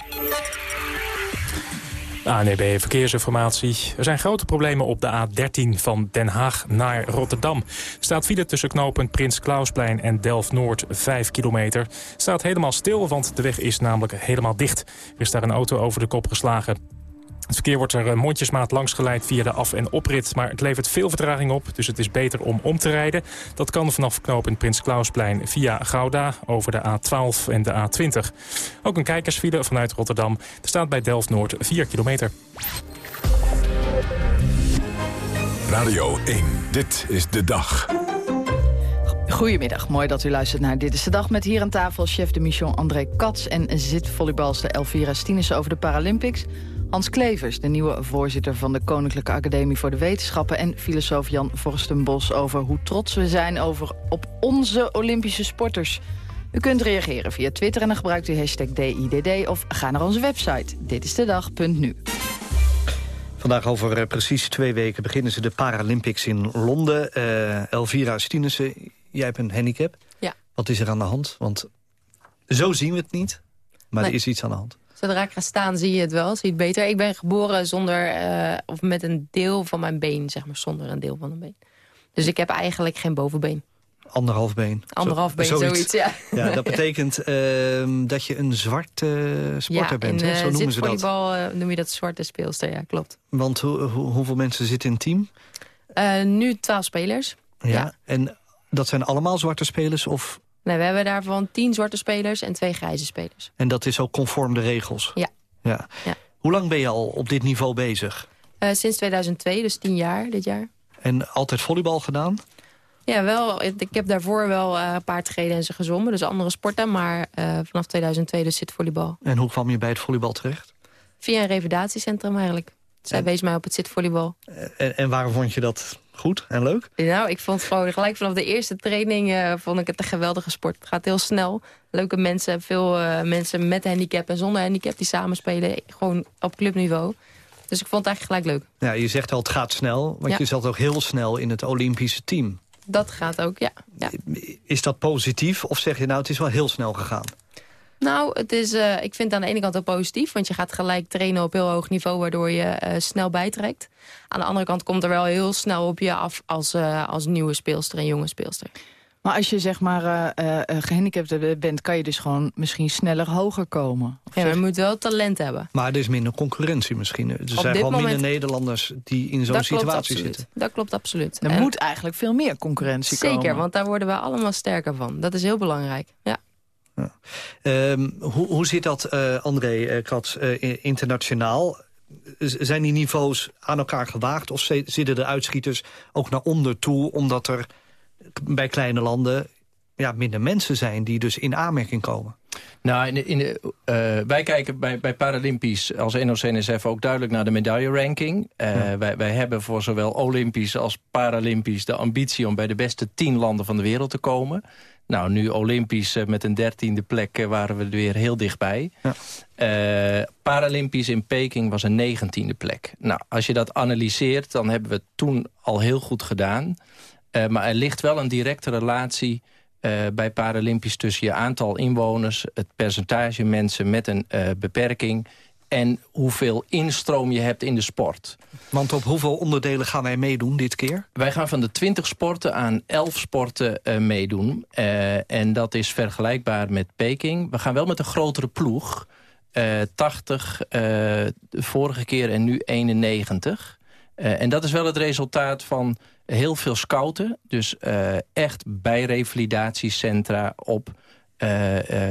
ANEB Verkeersinformatie. Er zijn grote problemen op de A13 van Den Haag naar Rotterdam. Staat file tussen knooppunt Prins Klausplein en Delft-Noord 5 kilometer. Staat helemaal stil, want de weg is namelijk helemaal dicht. Er is daar een auto over de kop geslagen. Het verkeer wordt er mondjesmaat langs geleid via de af- en oprit... maar het levert veel vertraging op, dus het is beter om om te rijden. Dat kan vanaf knooppunt Prins Klausplein via Gouda over de A12 en de A20. Ook een kijkersfile vanuit Rotterdam. Er staat bij Delft-Noord 4 kilometer. Radio 1, dit is de dag. Goedemiddag, mooi dat u luistert naar Dit is de Dag... met hier aan tafel chef de mission André Katz... en zitvolleybalster Elvira Stienissen over de Paralympics... Hans Klevers, de nieuwe voorzitter van de Koninklijke Academie voor de Wetenschappen... en filosoof Jan Vorstenbos over hoe trots we zijn over op onze Olympische sporters. U kunt reageren via Twitter en dan gebruikt u hashtag DIDD... of ga naar onze website ditistedag.nu. Vandaag over uh, precies twee weken beginnen ze de Paralympics in Londen. Uh, Elvira Stienissen, jij hebt een handicap. Ja. Wat is er aan de hand? Want zo zien we het niet, maar Nee. er is iets aan de hand. Zodra ik ga staan zie je het wel, zie je het beter. Ik ben geboren zonder, eh, of met een deel van mijn been, zeg maar, zonder een deel van een been. Dus ik heb eigenlijk geen bovenbeen. Anderhalf been. Anderhalf been, zoiets, ja. Ja, dat betekent ehm, dat je een zwarte sporter ja, bent, in hè? eh, zo noemen ze dat. zitvolleybal eh, noem je dat zwarte speelster, ja, klopt. Want hoe- hoe- hoeveel mensen zitten in het team? Nu twaalf spelers. Ja. En dat zijn allemaal zwarte spelers? Of, Nee, we hebben daarvan tien zwarte spelers en twee grijze spelers. en dat is ook conform de regels? Ja. ja. Ja. Hoe lang ben je al op dit niveau bezig? Eh, sinds 2002, dus tien jaar dit jaar. En altijd volleybal gedaan? Ja, wel. Ik heb daarvoor wel eh paardgereden en ze gezwommen. Dus andere sporten. Maar eh, vanaf 2002 dus zit volleybal. En hoe kwam je bij het volleybal terecht? Via een revalidatiecentrum eigenlijk. Zij wees mij op het zitvolleybal. En, en waarom vond je dat goed en leuk? Nou, ik vond gewoon gelijk vanaf de eerste training eh, vond ik het een geweldige sport. Het gaat heel snel. Leuke mensen, veel eh, mensen met handicap en zonder handicap die samenspelen. Gewoon op clubniveau. Dus ik vond het eigenlijk gelijk leuk. Ja, je zegt al, het gaat snel, want Ja. je zat ook heel snel in het Olympische team. Dat gaat ook, ja. ja. Is dat positief of zeg je nou, het is wel heel snel gegaan? Nou, het is, eh, ik vind het aan de ene kant wel positief. Want je gaat gelijk trainen op heel hoog niveau. Waardoor je eh, snel bijtrekt. Aan de andere kant komt er wel heel snel op je af. Als, eh, als nieuwe speelster en jonge speelster. Maar als je zeg maar eh, eh, gehandicapt bent... kan je dus gewoon misschien sneller hoger komen. Of Ja, maar je moet wel talent hebben. Maar er is minder concurrentie misschien. Er zijn gewoon minder Nederlanders die in zo'n situatie zitten. Dat klopt absoluut. Er En- moet eigenlijk veel meer concurrentie komen. Zeker, want daar worden we allemaal sterker van. Dat is heel belangrijk. Ja. Ehm, hoe, hoe zit dat, eh, André eh, Kratz, eh, internationaal? Zijn die niveaus aan elkaar gewaagd? Of zi- zitten de uitschieters ook naar onder toe... omdat er bij kleine landen ja, minder mensen zijn... die dus in aanmerking komen? Nou, in de, in de, wij kijken bij, bij Paralympisch als NOC-NSF ook duidelijk naar de medailleranking. Eh wij, wij hebben voor zowel Olympisch als Paralympisch de ambitie om bij de beste tien landen van de wereld te komen. Nou, nu Olympisch eh, met een dertiende plek eh, waren we er weer heel dichtbij. Eh, Paralympisch in Peking was een negentiende plek. Nou, als je dat analyseert, dan hebben we het toen al heel goed gedaan. Maar er ligt wel een directe relatie bij Paralympisch tussen je aantal inwoners... het percentage mensen met een beperking... en hoeveel instroom je hebt in de sport. Want op hoeveel onderdelen gaan wij meedoen dit keer? Wij gaan van de 20 sporten aan 11 sporten eh, meedoen. Eh, en dat is vergelijkbaar met Peking. We gaan wel met een grotere ploeg. Eh 80 eh, de vorige keer en nu 91. Eh, en dat is wel het resultaat van heel veel scouten. Dus echt bij revalidatiecentra op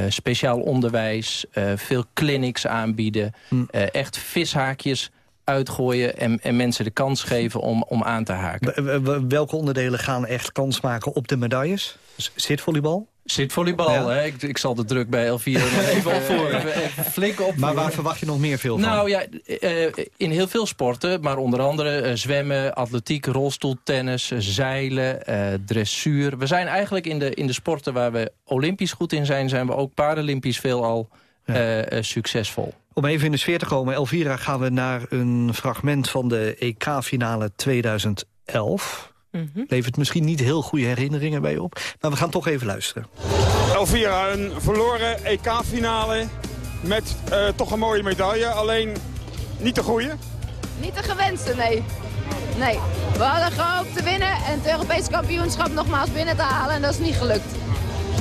speciaal onderwijs, veel clinics aanbieden. Hm. echt vishaakjes uitgooien en, en mensen de kans geven om, om aan te haken. Welke onderdelen gaan echt kans maken op de medailles? Zitvolleybal? Zitvolleybal, ja. hè? Ik, ik zal de druk bij Elvira even opvoeren. Even, even flink op. Maar waar verwacht je nog meer veel van? Nou ja, uh, in heel veel sporten, maar onder andere uh, zwemmen, atletiek, rolstoeltennis, zeilen, uh, dressuur. We zijn eigenlijk in de, in de sporten waar we olympisch goed in zijn... zijn we ook paralympisch veelal ja. succesvol. Om even in de sfeer te komen, Elvira, gaan we naar een fragment van de EK-finale 2011... Mm -hmm. Levert misschien niet heel goede herinneringen bij op. Maar we gaan toch even luisteren. Elvira, een verloren EK-finale met uh, toch een mooie medaille. Alleen niet de goede? Niet de gewenste, nee. Nee, we hadden gehoopt te winnen en het Europese kampioenschap nogmaals binnen te halen. En dat is niet gelukt.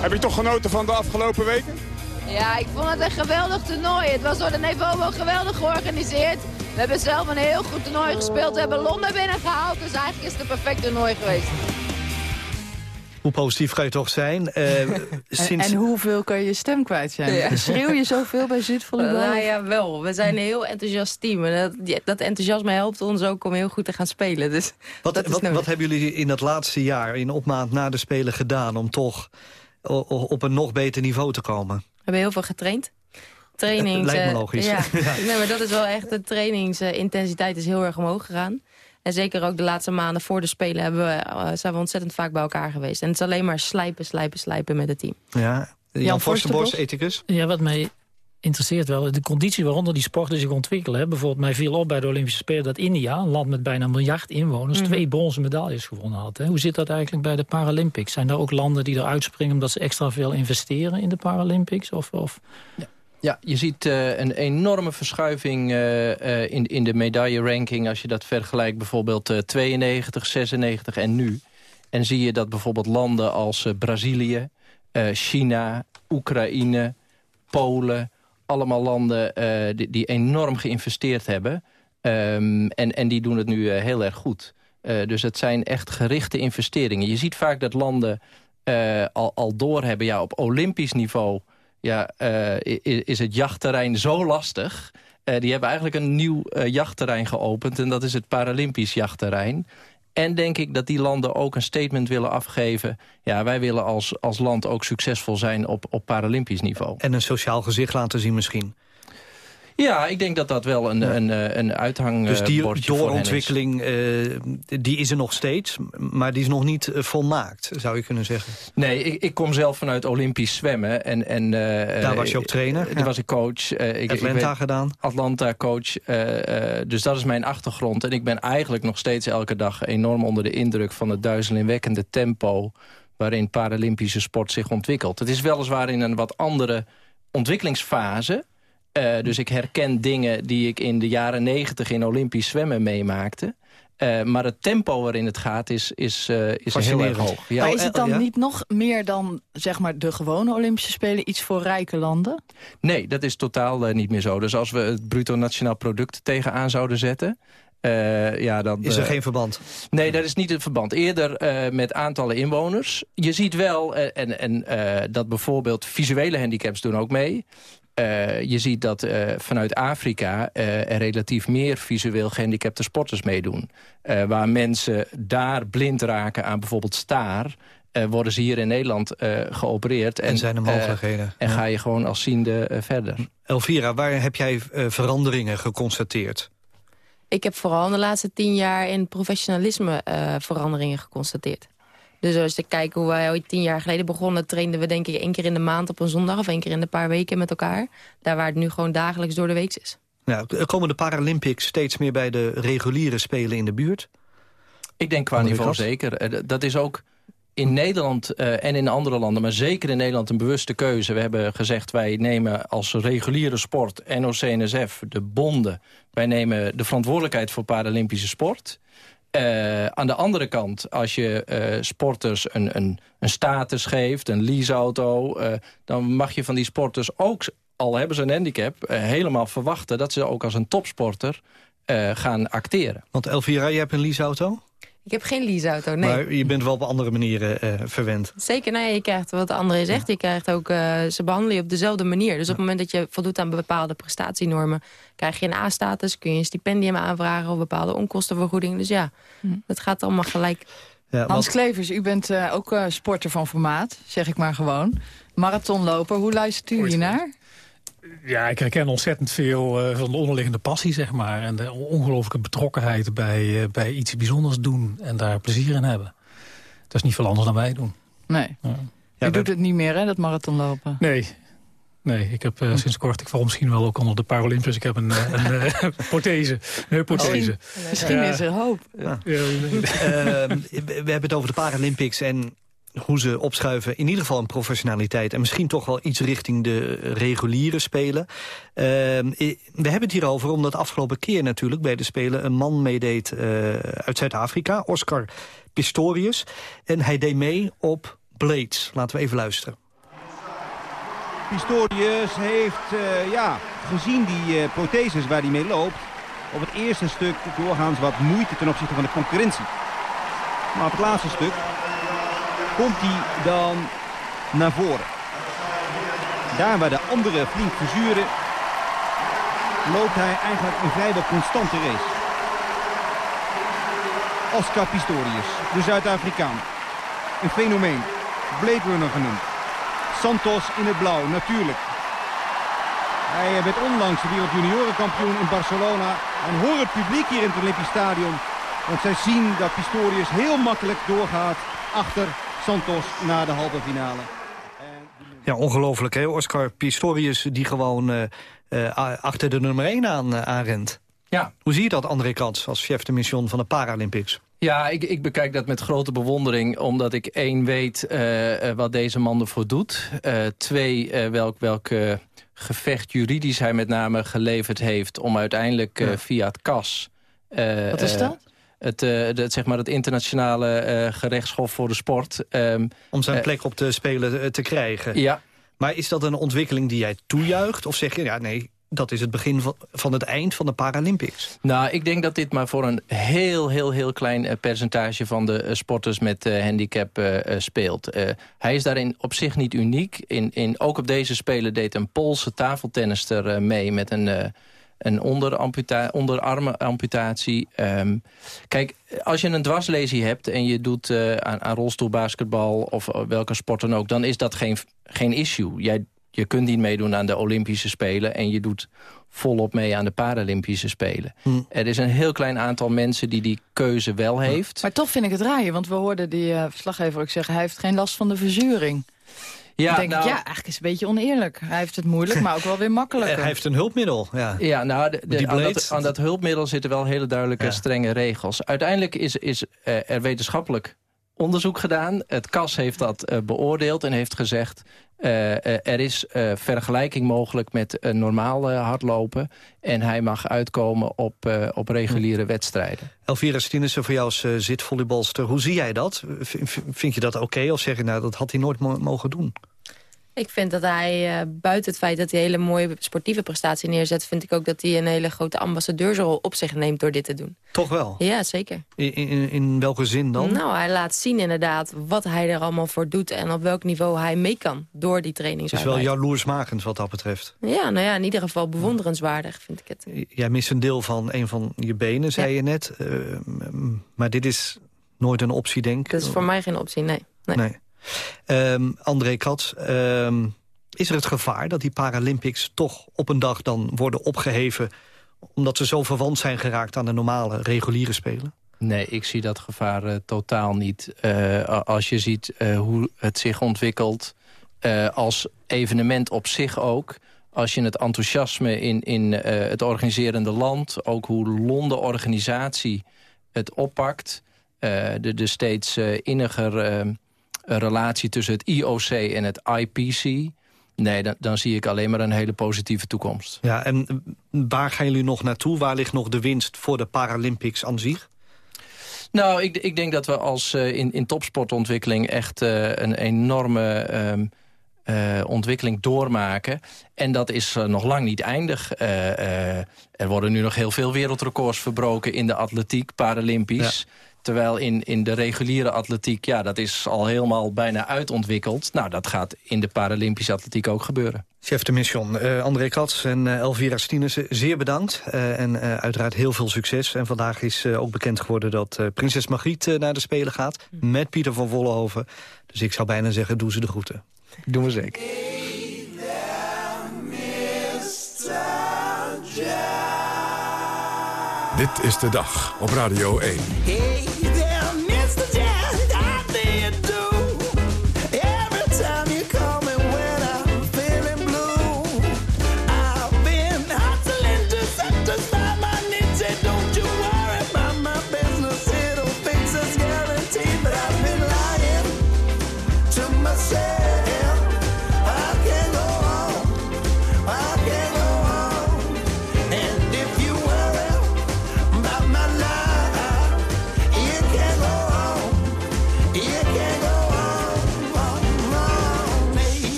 Heb je toch genoten van de afgelopen weken? Ja, ik vond het een geweldig toernooi. Het was door de Nevobo geweldig georganiseerd. We hebben zelf een heel goed toernooi gespeeld. We hebben Londen binnengehaald. Dus eigenlijk is het een perfect toernooi geweest. Hoe positief kan je toch zijn? Uh, sinds... en, en, hoeveel kan je je stem kwijt zijn? Ja. Schreeuw je zoveel bij Zuidvolleybal? Nou ja, wel. We zijn een heel enthousiast team. En dat, dat, enthousiasme helpt ons ook om heel goed te gaan spelen. Dus wat, wat, wat hebben jullie in dat laatste jaar, in opmaat na de Spelen gedaan... om toch op een nog beter niveau te komen? We hebben heel veel getraind trainings... Lijkt me logisch. Ja. Nee, maar dat is wel echt, de trainingsintensiteit is heel erg omhoog gegaan. En zeker ook de laatste maanden voor de Spelen hebben we, uh, zijn we ontzettend vaak bij elkaar geweest. En het is alleen maar slijpen, slijpen, slijpen met het team. Ja, Jan, Jan Forstenbos, ethicus. Ja, wat mij interesseert wel de conditie waaronder die sporten zich ontwikkelen. Hè. Bijvoorbeeld mij viel op bij de Olympische Spelen dat India, een land met bijna een miljard inwoners, mhm. twee bronzen medailles gewonnen had. Hè. Hoe zit dat eigenlijk bij de Paralympics? Zijn er ook landen die eruit springen omdat ze extra veel investeren in de Paralympics? Of, of... Ja. Ja, je ziet uh, een enorme verschuiving uh, uh, in, in de medaille-ranking... als je dat vergelijkt bijvoorbeeld 92, 96 en nu. En zie je dat bijvoorbeeld landen als Brazilië, China, Oekraïne, Polen... allemaal landen die, die, enorm geïnvesteerd hebben. Um, en, en die doen het nu heel erg goed. dus het zijn echt gerichte investeringen. Je ziet vaak dat landen al, al doorhebben, ja, op olympisch niveau ja, uh, is het jachtterrein zo lastig. Die hebben eigenlijk een nieuw uh, jachtterrein geopend. En dat is het Paralympisch jachtterrein. En denk ik dat die landen ook een statement willen afgeven. Ja, wij willen als, als land ook succesvol zijn op, op Paralympisch niveau. En een sociaal gezicht laten zien misschien. Ja, ik denk dat dat wel een, een, eh, een uithangbordje Dus die doorontwikkeling, uh, die is er nog steeds, maar die is nog niet uh, volmaakt, zou je kunnen zeggen. Nee, ik, ik kom zelf vanuit Olympisch zwemmen. En, en, Daar was je ook trainer? Daar was ik coach. ik, Atlanta ik gedaan? Atlanta coach. dus dat is mijn achtergrond. En ik ben eigenlijk nog steeds elke dag enorm onder de indruk van het duizelingwekkende tempo waarin Paralympische sport zich ontwikkelt. Het is weliswaar in een wat andere ontwikkelingsfase... Uh, dus ik herken dingen die ik in de jaren negentig in Olympisch zwemmen meemaakte. Uh, maar het tempo waarin het gaat is, is, uh, is heel erg hoog. Ja, maar is het dan ja? niet nog meer dan zeg maar, de gewone Olympische Spelen iets voor rijke landen? Nee, dat is totaal niet meer zo. Dus als we het bruto nationaal product tegenaan zouden zetten... Uh, ja, dan, is er geen verband? Nee, dat is niet het verband. Eerder uh, met aantallen inwoners. Je ziet wel, en, en dat bijvoorbeeld visuele handicaps doen ook mee. Uh, je ziet dat uh, vanuit Afrika uh, er relatief meer visueel gehandicapte sporters meedoen. waar mensen daar blind raken aan bijvoorbeeld staar... worden ze hier in Nederland geopereerd. En, en, zijn er mogelijkheden. en ja. ga je gewoon als ziende verder. Elvira, waar heb jij veranderingen geconstateerd? Ik heb vooral in de laatste tien jaar in professionalisme veranderingen geconstateerd. Dus als je kijkt hoe wij ooit tien jaar geleden begonnen... trainden we denk ik één keer in de maand op een zondag... of één keer in de paar weken met elkaar. Daar waar het nu gewoon dagelijks door de week is. Ja, komen de Paralympics steeds meer bij de reguliere Spelen in de buurt? Ik denk qua niveau zeker. Dat is ook in Nederland uh, en in andere landen, maar zeker in Nederland een bewuste keuze. We hebben gezegd, wij nemen als reguliere sport, NOC-NSF, de bonden... wij nemen de verantwoordelijkheid voor Paralympische sport... Uh, aan de andere kant, als je uh, sporters een, een, een, status geeft, een leaseauto... Uh, dan mag je van die sporters ook, al hebben ze een handicap... helemaal verwachten dat ze ook als een topsporter gaan acteren. Want Elvira, je hebt een leaseauto? Ik heb geen leaseauto, nee. Maar je bent wel op andere manieren uh, verwend. Zeker, nee, je krijgt wat André zegt. Je krijgt ook, uh, ze behandelen je op dezelfde manier. Dus op het moment dat je voldoet aan bepaalde prestatienormen... krijg je een A-status, kun je een stipendium aanvragen... of bepaalde onkostenvergoeding. Dus ja, hm. dat gaat allemaal gelijk. Ja, Hans Klevers, u bent uh, ook sporter van formaat, zeg ik maar gewoon. Marathonloper, hoe luistert u hiernaar? Ja, ik herken ontzettend veel uh, van de onderliggende passie, zeg maar. En de ongelooflijke betrokkenheid bij, uh, bij iets bijzonders doen en daar plezier in hebben. Dat is niet veel anders dan wij doen. Nee. Ja. Je ja, doet het niet meer, hè, dat marathonlopen? Nee. Nee, ik heb uh, sinds kort, ik val misschien wel ook onder de Paralympics. Ik heb een, een prothese, een heupprothese. Oh, misschien is er hoop. Ja. Ehm, we hebben het over de Paralympics en hoe ze opschuiven. In ieder geval een professionaliteit. En misschien toch wel iets richting de reguliere spelen. Uh, we hebben het hierover omdat afgelopen keer natuurlijk bij de Spelen... een man meedeed uh, uit Zuid-Afrika, Oscar Pistorius. En hij deed mee op Blades. Laten we even luisteren. Pistorius heeft, uh, ja, gezien die uh, protheses waar hij mee loopt... op het eerste stuk doorgaans wat moeite ten opzichte van de concurrentie. Maar op het laatste stuk komt hij dan naar voren. Daar waar de andere flink verzuren, loopt hij eigenlijk een vrijwel constante race. Oscar Pistorius, de Zuid-Afrikaan. Een fenomeen, Blade Runner genoemd. Santos in het blauw, natuurlijk. Hij werd onlangs de wereldjuniorenkampioen in Barcelona. En hoor het publiek hier in het Olympisch Stadion. Want zij zien dat Pistorius heel makkelijk doorgaat achter Santos naar de halve finale. Ja, ongelooflijk hè. Oscar Pistorius die gewoon uh, uh, achter de nummer 1 aan uh, aanrent. Ja. Hoe zie je dat, André Krats, als chef de mission van de Paralympics? Ja, ik, ik bekijk dat met grote bewondering, omdat ik één weet wat deze man ervoor doet. twee, welk, welk gevecht juridisch hij met name geleverd heeft om uiteindelijk via het CAS... wat is dat? Het, uh, zeg maar het internationale uh, gerechtshof voor de sport. Um, Om zijn plek op de Spelen te krijgen. Ja. Maar is dat een ontwikkeling die jij toejuicht? Of zeg je, ja nee, dat is het begin van, van het eind van de Paralympics? Nou, ik denk dat dit maar voor een heel, heel, heel klein percentage van de sporters met handicap speelt. hij is daarin op zich niet uniek. In, in, ook op deze Spelen deed een Poolse tafeltennister mee met een een onderarmamputatie. Um, kijk, als je een dwarslesie hebt en je doet uh, aan, aan rolstoelbasketbal... of welke sport dan ook, dan is dat geen, geen issue. Jij, je kunt niet meedoen aan de Olympische Spelen... en je doet volop mee aan de Paralympische Spelen. Hm. Er is een heel klein aantal mensen die die keuze wel heeft. Maar toch vind ik het raaien, want we hoorden die uh, verslaggever ook zeggen... hij heeft geen last van de verzuring. Ja, denk nou, ik, ja, eigenlijk is het een beetje oneerlijk. Hij heeft het moeilijk, maar ook wel weer makkelijker. Hij heeft een hulpmiddel, ja. Ja, nou, de, aan, dat, aan, dat, hulpmiddel zitten wel hele duidelijke strenge regels. Uiteindelijk is, is uh, er wetenschappelijk onderzoek gedaan. Het CAS heeft dat uh, beoordeeld en heeft gezegd... Uh, er is vergelijking mogelijk met normaal hardlopen. En hij mag uitkomen op, op reguliere wedstrijden. Elvira Stienissen, voor jou als zitvolleybalster. Hoe zie jij dat? V vind je dat oké? Of zeg je nou, dat had hij nooit mogen doen? Ik vind dat hij, uh, buiten het feit dat hij hele mooie sportieve prestatie neerzet... vind ik ook dat hij een hele grote ambassadeursrol op zich neemt door dit te doen. Toch wel? Ja, zeker. In, in, in welke zin dan? Nou, hij laat zien inderdaad wat hij er allemaal voor doet... en op welk niveau hij mee kan door die training. Het is wel jaloersmakend wat dat betreft. Ja, nou ja, in ieder geval bewonderenswaardig vind ik het. Jij mist een deel van een van je benen, zei je net. Uh, maar dit is nooit een optie, denk ik? Dat is voor mij geen optie, nee. nee. nee. Um, André Katz, um, is er het gevaar dat die Paralympics toch op een dag dan worden opgeheven... omdat ze zo verwant zijn geraakt aan de normale, reguliere spelen? Nee, ik zie dat gevaar uh, totaal niet. Uh, als je ziet uh, hoe het zich ontwikkelt, als evenement op zich ook... als je het enthousiasme in, in het organiserende land... ook hoe Londen organisatie het oppakt... de, de steeds inniger relatie tussen het IOC en het IPC... Nee, dan, dan, zie ik alleen maar een hele positieve toekomst. Ja, en waar gaan jullie nog naartoe? Waar ligt nog de winst voor de Paralympics aan zich? Nou, ik, ik denk dat we als uh, in, in topsportontwikkeling echt uh, een enorme um, uh, ontwikkeling doormaken. En dat is nog lang niet eindig. er worden nu nog heel veel wereldrecords verbroken in de atletiek, Paralympisch. Ja. Terwijl in, in de reguliere atletiek, ja, dat is al helemaal bijna uitontwikkeld. Nou, dat gaat in de Paralympische atletiek ook gebeuren. Chef de mission, uh, André Kats en uh, Elvira Stienissen, zeer bedankt. Uh, en uiteraard heel veel succes. En vandaag is ook bekend geworden dat prinses Margriet naar de Spelen gaat... met Pieter van Vollenhoven. Dus ik zou bijna zeggen, doe ze de groeten. Doen we zeker. Dit is de dag op Radio 1.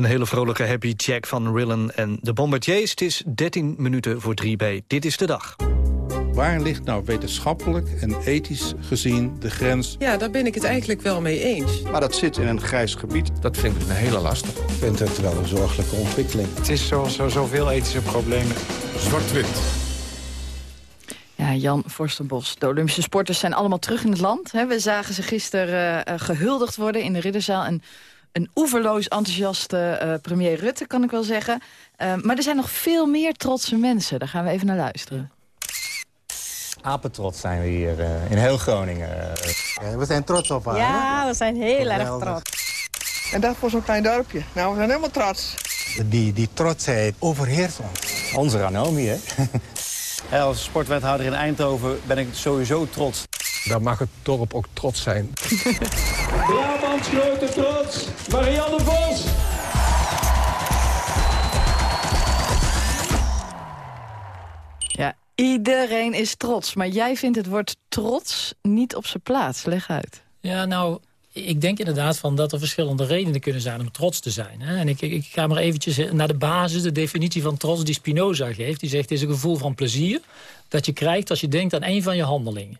Een hele vrolijke Happy Jack van Rillen en de Bombardiers. Het is 13 minuten voor 3 bij Dit is de Dag. Waar ligt nou wetenschappelijk en ethisch gezien de grens? Ja, daar ben ik het eigenlijk wel mee eens. Maar dat zit in een grijs gebied. Dat vind ik een hele lastig. Ik vind het wel een zorgelijke ontwikkeling. Het is zoals zo, zoveel ethische problemen. Zwart-wit. Ja, Jan Forstenbos. De Olympische sporters zijn allemaal terug in het land. We zagen ze gisteren uh, gehuldigd worden in de Ridderzaal. En een oeverloos enthousiaste uh, premier Rutte, kan ik wel zeggen. Uh, maar er zijn nog veel meer trotse mensen. Daar gaan we even naar luisteren. Apetrots zijn we hier uh, in heel Groningen. Ja, we zijn trots op haar. Ja, we zijn heel erg trots. En dat voor zo'n klein dorpje. Nou, we zijn helemaal trots. Die, die trotsheid overheerst ons. Onze Ranomi, hè? als sportwethouder in Eindhoven ben ik sowieso trots. Dan mag het dorp ook trots zijn. Brabants grote trots, Marianne Vos. Ja, iedereen is trots. Maar jij vindt het woord trots niet op zijn plaats. Leg uit. Ja, nou, ik denk inderdaad van dat er verschillende redenen kunnen zijn om trots te zijn. Hè? En ik, ik, ga maar eventjes naar de basis, de definitie van trots die Spinoza geeft. Die zegt, het is een gevoel van plezier dat je krijgt als je denkt aan een van je handelingen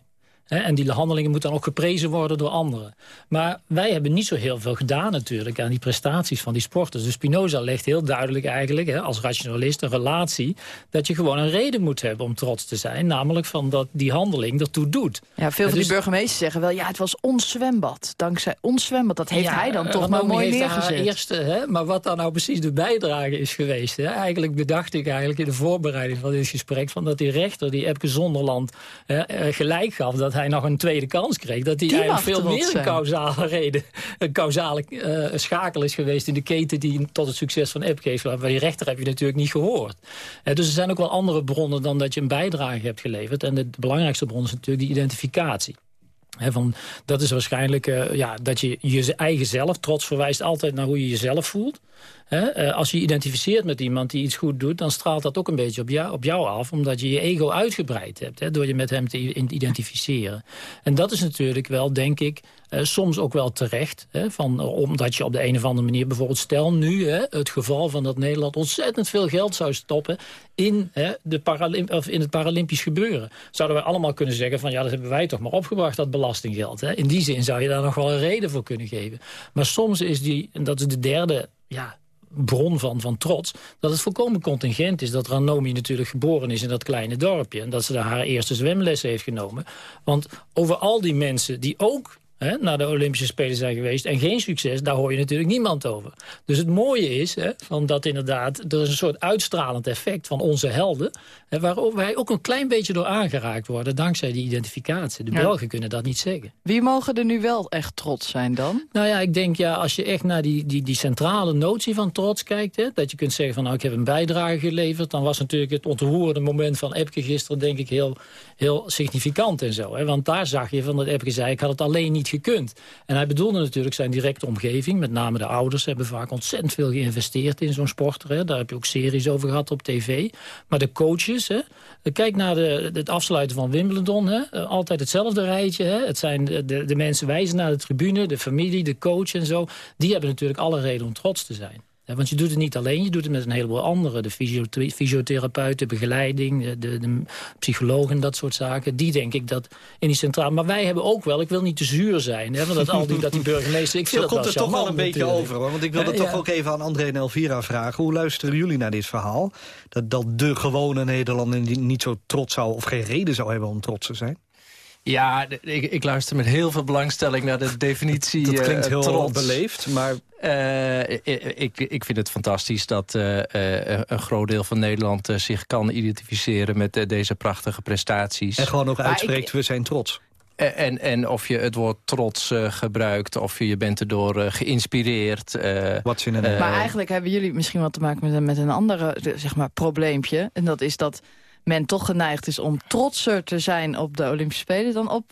en die handelingen moeten dan ook geprezen worden door anderen. Maar wij hebben niet zo heel veel gedaan natuurlijk aan die prestaties van die sporters. Dus Spinoza legt heel duidelijk eigenlijk, hè, als rationalist, een relatie... dat je gewoon een reden moet hebben om trots te zijn. Namelijk van dat die handeling ertoe doet. Ja, veel van dus, die burgemeesters zeggen wel, ja, het was ons zwembad. Dankzij ons zwembad, dat heeft ja, hij dan toch uh, maar mooi neergezet. Eerste, hè, maar wat dan nou precies de bijdrage is geweest. Hè? Eigenlijk bedacht ik eigenlijk in de voorbereiding van dit gesprek... Van dat die rechter, die Epke Zonderland, hè, gelijk gaf... dat hij nog een tweede kans kreeg. Dat hij die eigenlijk veel meer een causale reden... een causale uh, schakel is geweest in de keten... die tot het succes van Epke heeft. Maar die rechter heb je natuurlijk niet gehoord. Uh, dus er zijn ook wel andere bronnen dan dat je een bijdrage hebt geleverd. En de, de belangrijkste bron is natuurlijk die identificatie. He, van, dat is waarschijnlijk uh, ja, dat je je eigen zelf, trots verwijst altijd naar hoe je jezelf voelt. He, uh, als je identificeert met iemand die iets goed doet... dan straalt dat ook een beetje op jou, op jou af... omdat je je ego uitgebreid hebt, he, door je met hem te identificeren. En dat is natuurlijk wel, denk ik, uh, soms ook wel terecht. Van, omdat je op de een of andere manier... bijvoorbeeld stel nu het geval van dat Nederland... ontzettend veel geld zou stoppen in, de of in het Paralympisch gebeuren. Zouden wij allemaal kunnen zeggen van... ja, dat hebben wij toch maar opgebracht, dat belastinggeld. In die zin zou je daar nog wel een reden voor kunnen geven. Maar soms is die, en dat is de derde... Ja, bron van, van trots, dat het volkomen contingent is... dat Ranomi natuurlijk geboren is in dat kleine dorpje... en dat ze daar haar eerste zwemles heeft genomen. Want over al die mensen die ook Hè, naar de Olympische Spelen zijn geweest en geen succes, daar hoor je natuurlijk niemand over. Dus het mooie is hè, van dat inderdaad, er is een soort uitstralend effect van onze helden, hè, waar wij ook een klein beetje door aangeraakt worden, dankzij die identificatie. De Ja. Belgen kunnen dat niet zeggen. Wie mogen er nu wel echt trots zijn dan? Nou ja, ik denk ja, als je echt naar die, die, die centrale notie van trots kijkt... Hè, dat je kunt zeggen van nou, ik heb een bijdrage geleverd... dan was natuurlijk het ontroerende moment van Epke gisteren... denk ik heel, heel significant en zo. Hè, want daar zag je van dat Epke zei, ik had het alleen niet gekund. En hij bedoelde natuurlijk zijn directe omgeving. Met name de ouders hebben vaak ontzettend veel geïnvesteerd in zo'n sporter. Hè. Daar heb je ook series over gehad op tv. Maar de coaches, hè. kijk naar de, het afsluiten van Wimbledon. Hè. Eh, Altijd hetzelfde rijtje. Hè. Het zijn de, de mensen wijzen naar de tribune, de familie, de coach en zo. Die hebben natuurlijk alle reden om trots te zijn. Ja, want je doet het niet alleen, je doet het met een heleboel anderen. De fysio- fysiotherapeut, de begeleiding, de, de, de psycholoog en dat soort zaken. Die denk ik dat in die centraal. Maar wij hebben ook wel, ik wil niet te zuur zijn. Hè, want dat, al die, dat die burgemeester, ik vind Zo dat komt het toch wel een beetje over. Hoor. Want ik wilde Eh, toch ja. ook even aan André en Elvira vragen. Hoe luisteren jullie naar dit verhaal? Dat, dat de gewone Nederlander niet zo trots zou... of geen reden zou hebben om trots te zijn? Ja, ik, ik luister met heel veel belangstelling naar de definitie Dat klinkt eh, heel trots. beleefd, maar... Eh, ik, ik, vind het fantastisch dat eh, eh, een groot deel van Nederland zich kan identificeren met deze prachtige prestaties. En gewoon ook uitspreekt, ik- we zijn trots. En, en, en of je het woord trots eh, gebruikt, of je, je bent erdoor geïnspireerd. eh, Wat in maar eigenlijk hebben jullie misschien wat te maken met, een- met een andere de- zeg maar, probleempje. En dat is dat men toch geneigd is om trotser te zijn op de Olympische Spelen... dan op